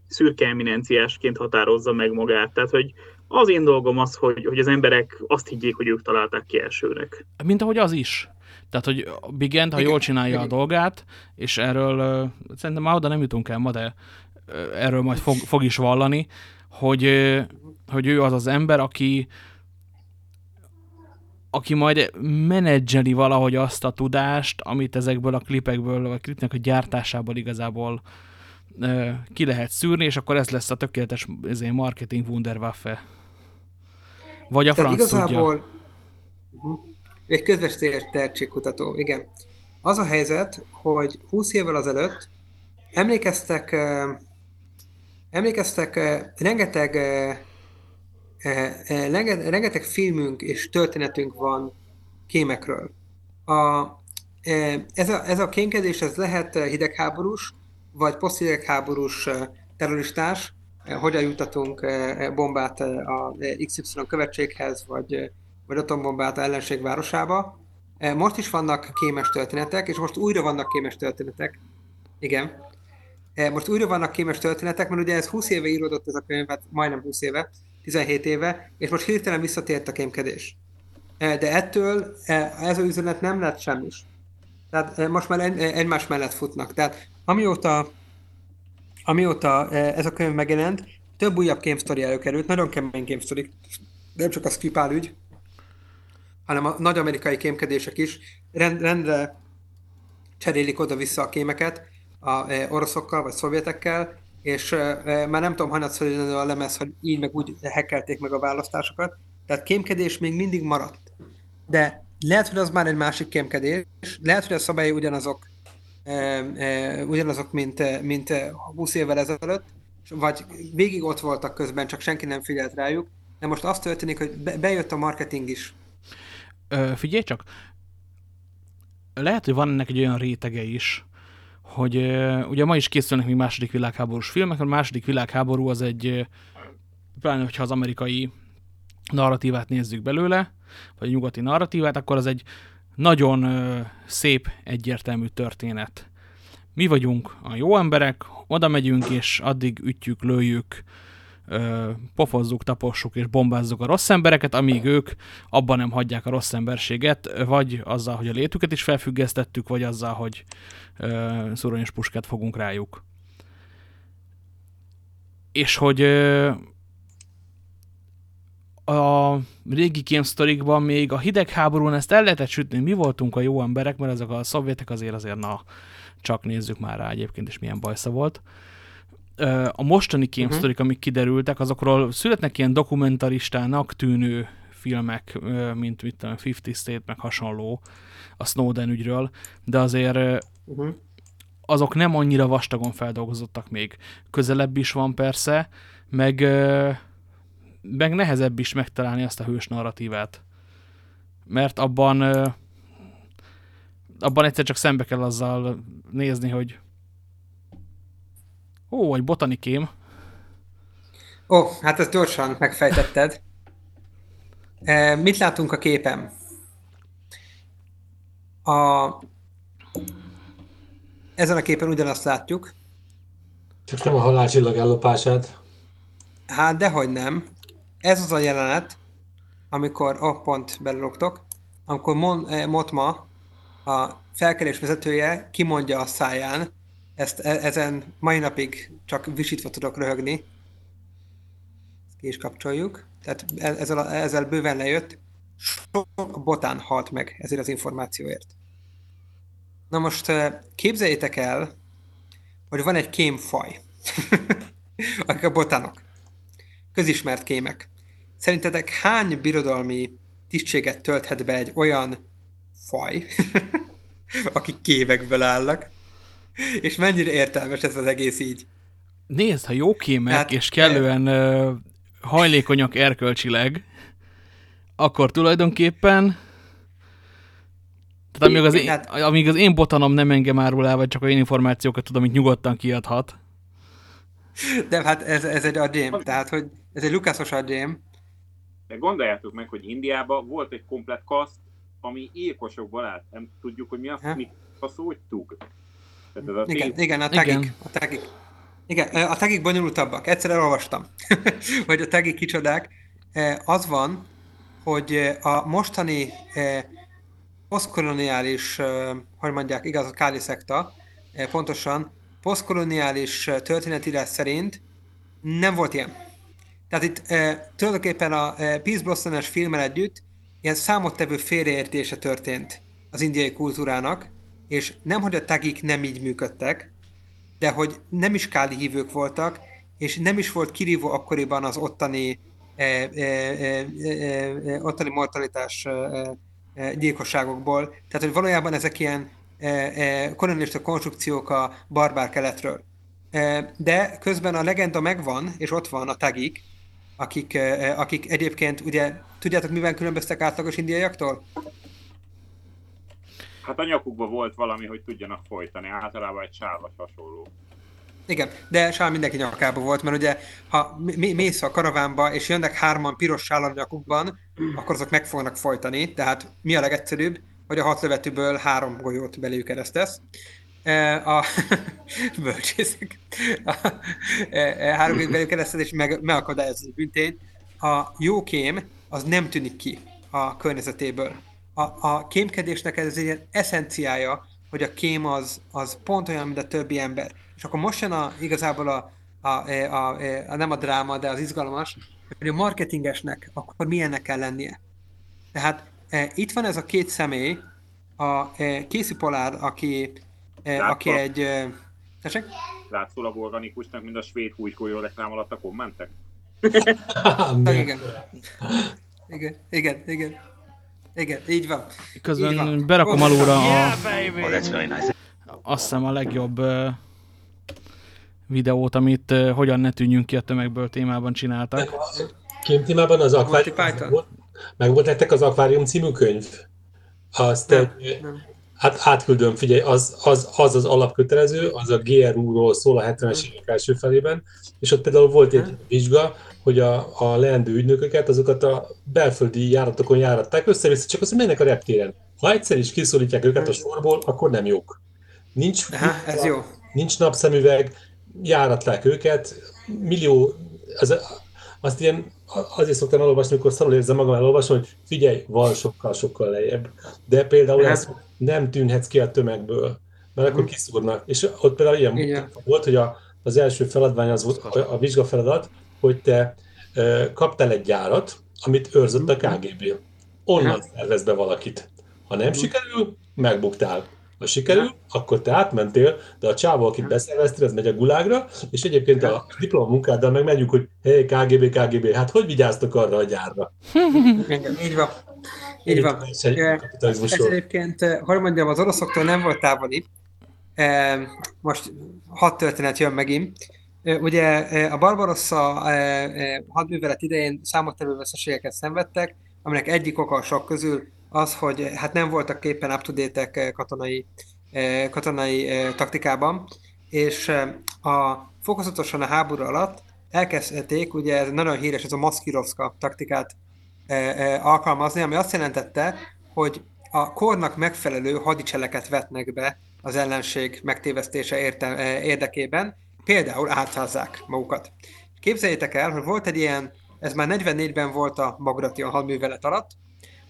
szürke eminenciásként határozza meg magát. Tehát, hogy az én dolgom az, hogy, hogy az emberek azt higgyék, hogy ők találták ki elsőnek. Mint ahogy az is. Tehát, hogy Big End, ha Igen. jól csinálja Igen. a dolgát, és erről szerintem már oda nem jutunk el ma, de erről majd fog, fog is vallani, hogy, hogy ő az az ember, aki aki majd menedzseli valahogy azt a tudást, amit ezekből a klipekből, vagy klipnek a gyártásából igazából ö, ki lehet szűrni, és akkor ez lesz a tökéletes ezért marketing wunderwaffe. Vagy a Tehát franc igazából, tudja. Uh-huh. Egy közves tehetségkutató, igen. Az a helyzet, hogy 20 évvel azelőtt emlékeztek, emlékeztek uh, rengeteg uh, rengeteg filmünk és történetünk van kémekről. A, ez, a, ez a kémkedés ez lehet hidegháborús, vagy poszthidegháborús terroristás, hogyan jutatunk bombát a XY követséghez, vagy, vagy atombombát a ellenség városába. Most is vannak kémes történetek, és most újra vannak kémes történetek. Igen. Most újra vannak kémes történetek, mert ugye ez 20 éve íródott ez a könyv, hát majdnem 20 éve, 17 éve, és most hirtelen visszatért a kémkedés. E, de ettől e, ez az üzenet nem lett semmi. Tehát e, most már egymás mellett futnak. Tehát amióta, amióta ez a könyv megjelent, több újabb kémsztori előkerült, nagyon kemény kémsztori, nem csak a Skripál ügy, hanem a nagy amerikai kémkedések is rend, rendre cserélik oda-vissza a kémeket a e, oroszokkal vagy szovjetekkel, és e, e, már nem tudom, hanyatszor a lemez, hogy így meg úgy hekkelték meg a választásokat. Tehát kémkedés még mindig maradt. De lehet, hogy az már egy másik kémkedés, lehet, hogy a szabályai ugyanazok, ugyanazok mint, mint e, 20 évvel ezelőtt, vagy végig ott voltak közben, csak senki nem figyelt rájuk, de most az történik, hogy be, bejött a marketing is. Ö, figyelj csak, lehet, hogy van ennek egy olyan rétege is, hogy ugye ma is készülnek még második világháborús filmek, a második világháború az egy, pláne hogyha az amerikai narratívát nézzük belőle, vagy a nyugati narratívát, akkor az egy nagyon szép, egyértelmű történet. Mi vagyunk a jó emberek, oda megyünk, és addig ütjük, lőjük, pofozzuk, tapossuk és bombázzuk a rossz embereket, amíg ők abban nem hagyják a rossz emberséget, vagy azzal, hogy a létüket is felfüggesztettük, vagy azzal, hogy szuronyos puskát fogunk rájuk. És hogy a régi kémsztorikban még a hidegháborún ezt el lehetett sütni, mi voltunk a jó emberek, mert ezek a szovjetek azért azért, na, csak nézzük már rá egyébként, és milyen bajsza volt. A mostani kémsztorik, uh-huh. amik kiderültek, azokról születnek ilyen dokumentaristának tűnő filmek, mint mit tudom, 50 State, meg hasonló a Snowden ügyről, de azért Uh-huh. azok nem annyira vastagon feldolgozottak még. Közelebb is van persze, meg, meg nehezebb is megtalálni azt a hős narratívát. Mert abban abban egyszer csak szembe kell azzal nézni, hogy ó, egy botanikém, Ó, hát ezt gyorsan megfejtetted. E, mit látunk a képen? A... Ezen a képen ugyanazt látjuk. Csak nem a halálcsillag ellopását. Hát dehogy nem. Ez az a jelenet, amikor, oh, pont belelogtok, amikor Mon, eh, Motma, a felkelés vezetője kimondja a száján, ezt e, ezen mai napig csak visítva tudok röhögni. Ki is kapcsoljuk. Tehát e- ezzel, ezzel bőven lejött. Sok botán halt meg ezért az információért. Na most képzeljétek el, hogy van egy kémfaj, akik a botánok. Közismert kémek. Szerintetek hány birodalmi tisztséget tölthet be egy olyan faj, akik kémekből állnak? És mennyire értelmes ez az egész így? Nézd, ha jó kémek, Hát, és kellően ö, hajlékonyak erkölcsileg, akkor tulajdonképpen tehát amíg az, én, Hát- amíg az én botanom nem engem árul el, vagy csak olyan információkat tudom, amit nyugodtan kiadhat. De hát ez, ez egy agyém, tehát hogy ez egy lukászos agyém. De gondoljátok meg, hogy Indiában volt egy komplet kaszt, ami ékosokból állt. Nem tudjuk, hogy mi az, mi a szó, hogy tug. Tehát ez a Igen, tév- igen, a tagik. Igen. A tagik. Igen, a tagik bonyolultabbak. Egyszer elolvastam, hogy a tagik kicsodák. Az van, hogy a mostani posztkoloniális, hogy mondják, igaz, a Káli szekta, pontosan posztkoloniális történetírás szerint nem volt ilyen. Tehát itt tulajdonképpen a Peace Blossom-es filmmel együtt ilyen számottevő félreértése történt az indiai kultúrának, és nem, hogy a tagik nem így működtek, de hogy nem is káli hívők voltak, és nem is volt kirívó akkoriban az ottani, eh, eh, eh, eh, ottani mortalitás eh, gyilkosságokból. Tehát, hogy valójában ezek ilyen eh, eh, kolonialista konstrukciók a barbár keletről. De közben a legenda megvan, és ott van a tagik, akik, akik egyébként, ugye, tudjátok, mivel különböztek átlagos indiaiaktól? Hát a nyakukban volt valami, hogy tudjanak folytani. Általában egy sávas hasonló. Igen, de sár mindenki nyakában volt, mert ugye, ha mész a karavánba, és jönnek hárman piros sállal nyakukban, akkor azok meg fognak folytani, tehát mi a legegyszerűbb, hogy a hat lövetőből három golyót beléjük eresztesz. E, A bölcsészek. A, e, e, három golyót beléjük eresztesz, és meg, megakadályozod a büntényt. A jó kém, az nem tűnik ki a környezetéből. A, a kémkedésnek ez egy ilyen eszenciája, hogy a kém az, az pont olyan, mint a többi ember. És akkor most jön a, igazából a, a, a, a, a, nem a dráma, de az izgalmas, hogy a marketingesnek akkor milyennek kell lennie. Tehát e, itt van ez a két személy, a e, Casey Pollard, aki eh, aki egy... eh, Tessék? Látszólag organikusnak, mint a svéd húsgolyó reklám alatt a kommentek. Igen. Igen, igen, igen. Igen, így van. Így Közben van. berakom alulra a, Oh, azt hiszem a legjobb videót, amit ö, hogyan ne tűnjünk ki a tömegből témában csináltak. Kém témában az akvárium, meg volt nektek az akvárium című könyv? Azt Nem, egy, nem. hát átküldöm, figyelj, az az, az az alapkötelező, az a GRU-ról szól a 70-es évek első felében, és ott például volt egy vizsga, hogy a, a leendő ügynököket, azokat a belföldi járatokon járatták össze-vissza, csak az, hogy mennek a reptéren. Ha egyszer is kiszólítják őket a sorból, akkor nem jók. Nincs, Aha, ez jó. nincs napszemüveg, járatták őket, millió, az, azt ilyen, azért szoktam elolvasni, amikor szarul érzem magam elolvasni, hogy figyelj, van sokkal-sokkal lejjebb. De például Hát. ez nem tűnhetsz ki a tömegből, mert akkor kiszúrnak. És ott például ilyen Igen. volt, hogy a, az első feladvány az volt, a, a vizsgafeladat, hogy te kaptál egy gyárat, amit őrzött a KGB. Onnan szervez be valakit. Ha nem sikerül, megbuktál. Ha sikerül, akkor te átmentél, de a csávó, akit beszerveztél, az megy a gulágra, és egyébként a diplomamunkáddal meg megyünk, hogy hé, KGB, KGB, hát hogy vigyáztok arra a gyárra? Igen, így van. Így van. Ez Ez egyébként, hogy mondjam, az oroszoktól nem volt távoli. Most hat történet jön megint. Ugye a Barbarossa hadművelet idején számottevő veszteségeket szenvedtek, aminek egyik oka a sok közül az, hogy hát nem voltak képen up to date katonai, katonai taktikában, és a fokozatosan a háború alatt elkezdték, ugye ez nagyon híres, ez a Maszkirovska taktikát alkalmazni, ami azt jelentette, hogy a kornak megfelelő hadicseleket vetnek be az ellenség megtévesztése érte, érdekében, például átházzák magukat. Képzeljétek el, hogy volt egy ilyen, ez már 44-ben volt a Bagration hadművelet alatt,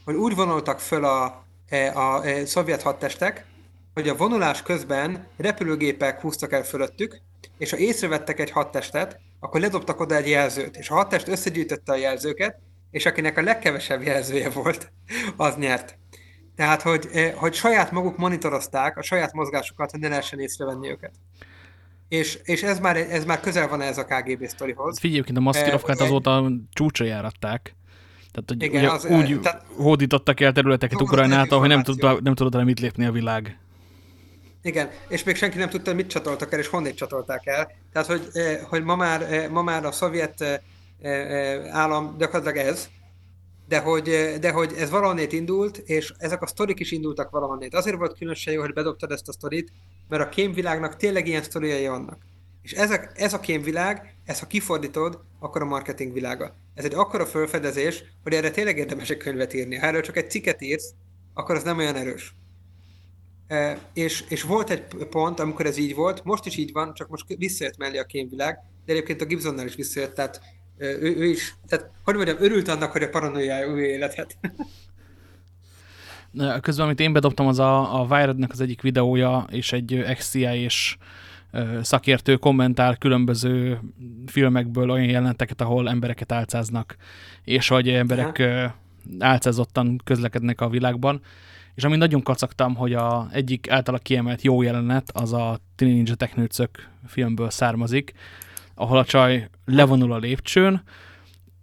hogy úgy vonultak föl a, eh, a, a, a szovjet hadtestek, hogy a vonulás közben repülőgépek húztak el fölöttük, és ha észrevettek egy hadtestet, akkor ledobtak oda egy jelzőt, és a hadtest összegyűjtötte a jelzőket, és akinek a legkevesebb jelzője volt, az nyert. Tehát, hogy, eh, hogy saját maguk monitorozták a saját mozgásukat, hogy ne lehessen észrevenni őket. És, és ez, már, ez már közel van ez a KGB sztorihoz. Figyelj, a Maszkirovkát azóta csúcsra járatták. Tehát, hogy Igen, ugye az, úgy eh, tehát- hódítottak el területeket Ukrajnától, hogy nem tudta, nem tudott vele mit lépni a világ. Igen, és még senki nem tudta, mit csatoltak el, és honnét csatolták el. Tehát, hogy, hogy ma, már, ma már a szovjet állam gyakorlatilag ez, de hogy, de hogy ez valahonnét indult, és ezek a sztorik is indultak valahonnét. Azért volt különösen jó, hogy bedobtad ezt a sztorit, mert a kémvilágnak tényleg ilyen sztoriai vannak. És ezek, ez a kémvilág, ezt ha kifordítod, akkor a marketing világa. Ez egy akkora felfedezés, hogy erre tényleg érdemes egy könyvet írni. Ha erről csak egy cikket írsz, akkor az nem olyan erős. E, és, és volt egy pont, amikor ez így volt, most is így van, csak most visszajött mellé a kémvilág, de egyébként a Gibsonnál is visszajött, tehát e, ő, ő is, tehát hogy mondjam, örült annak, hogy a paranoiája új életet. Közben, amit én bedobtam, az a, a Wired-nek az egyik videója, és egy XCI és szakértő kommentál különböző filmekből olyan jelenteket, ahol embereket álcáznak, és hogy emberek ö, álcázottan közlekednek a világban. És ami nagyon kacagtam, hogy a egyik általa kiemelt jó jelenet, az a Teenage Ninja Technőcök filmből származik, ahol a csaj levonul a lépcsőn,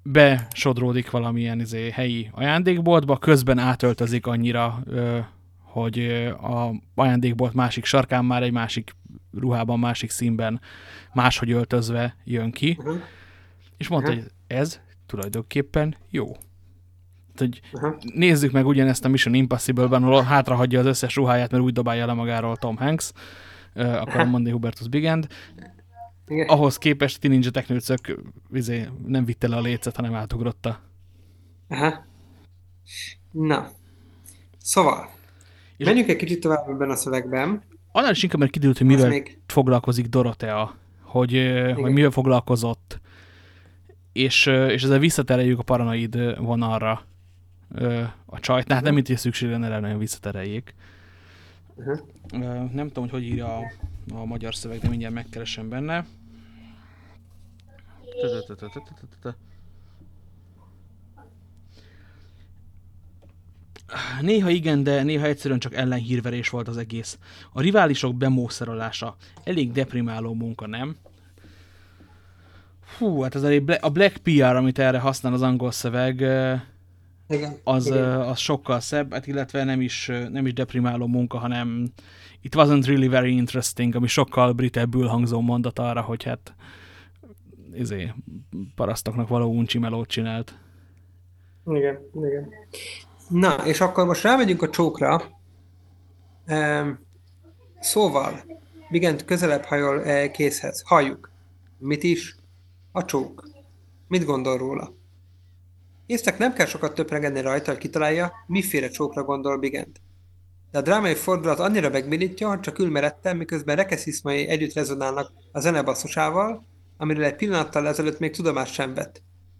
besodródik valamilyen izé, helyi ajándékboltba, közben átöltözik annyira, hogy a ajándékbolt másik sarkán már egy másik ruhában, másik színben, máshogy öltözve jön ki, Uh-huh. és mondta, Aha. hogy ez tulajdonképpen jó. Tehát, hogy Aha. nézzük meg ugyanezt a Mission Impossible-ben, ahol hátrahagyja az összes ruháját, mert úgy dobálja le magáról Tom Hanks, ö, akkor a Monday Hubertus Big End. Igen. Ahhoz képest ti Ninja Technőcök izé, nem vitte le a lécet, hanem átugrotta. Aha. Na. Szóval, És- menjünk egy kicsit tovább ebben a szövegben. Annál is inkább, mert kiderült, hogy mivel még, foglalkozik Dorotea, hogy, ö, hogy mivel foglalkozott, és, és ezzel visszatereljük a paranoid vonalra a csajt. Hát nem, mint hogy szükség lenne rá, nagyon visszatereljék. Uh-huh. Ö, Nem tudom, hogy hogy írja a, a magyar szöveg, de mindjárt megkeresem benne. Néha igen, de néha egyszerűen csak ellenhírverés volt az egész. A riválisok bemószerolása. Elég deprimáló munka, nem? Hú, hát ez a Black PR, amit erre használ az angol szöveg, Igen. az, Igen. az sokkal szebb, hát illetve nem is, nem is deprimáló munka, hanem it wasn't really very interesting, ami sokkal britebbül hangzó mondat arra, hogy hát izé, parasztoknak való uncsi melót csinált. Igen, igen. Na, és akkor most rámegyünk a csókra. Um, szóval, Bigent közelebb hajol eh, készhez. Halljuk. Mit is? A csók. Mit gondol róla? Észtek nem kell sokat töprengeni rajta, hogy kitalálja, miféle csókra gondol Bigent. De a drámai fordulat annyira megbénítja, hogy csak ül meretten, miközben rekesziszmai együtt rezonálnak a zenebasszusával, amiről egy pillanattal ezelőtt még tudomást sem vett.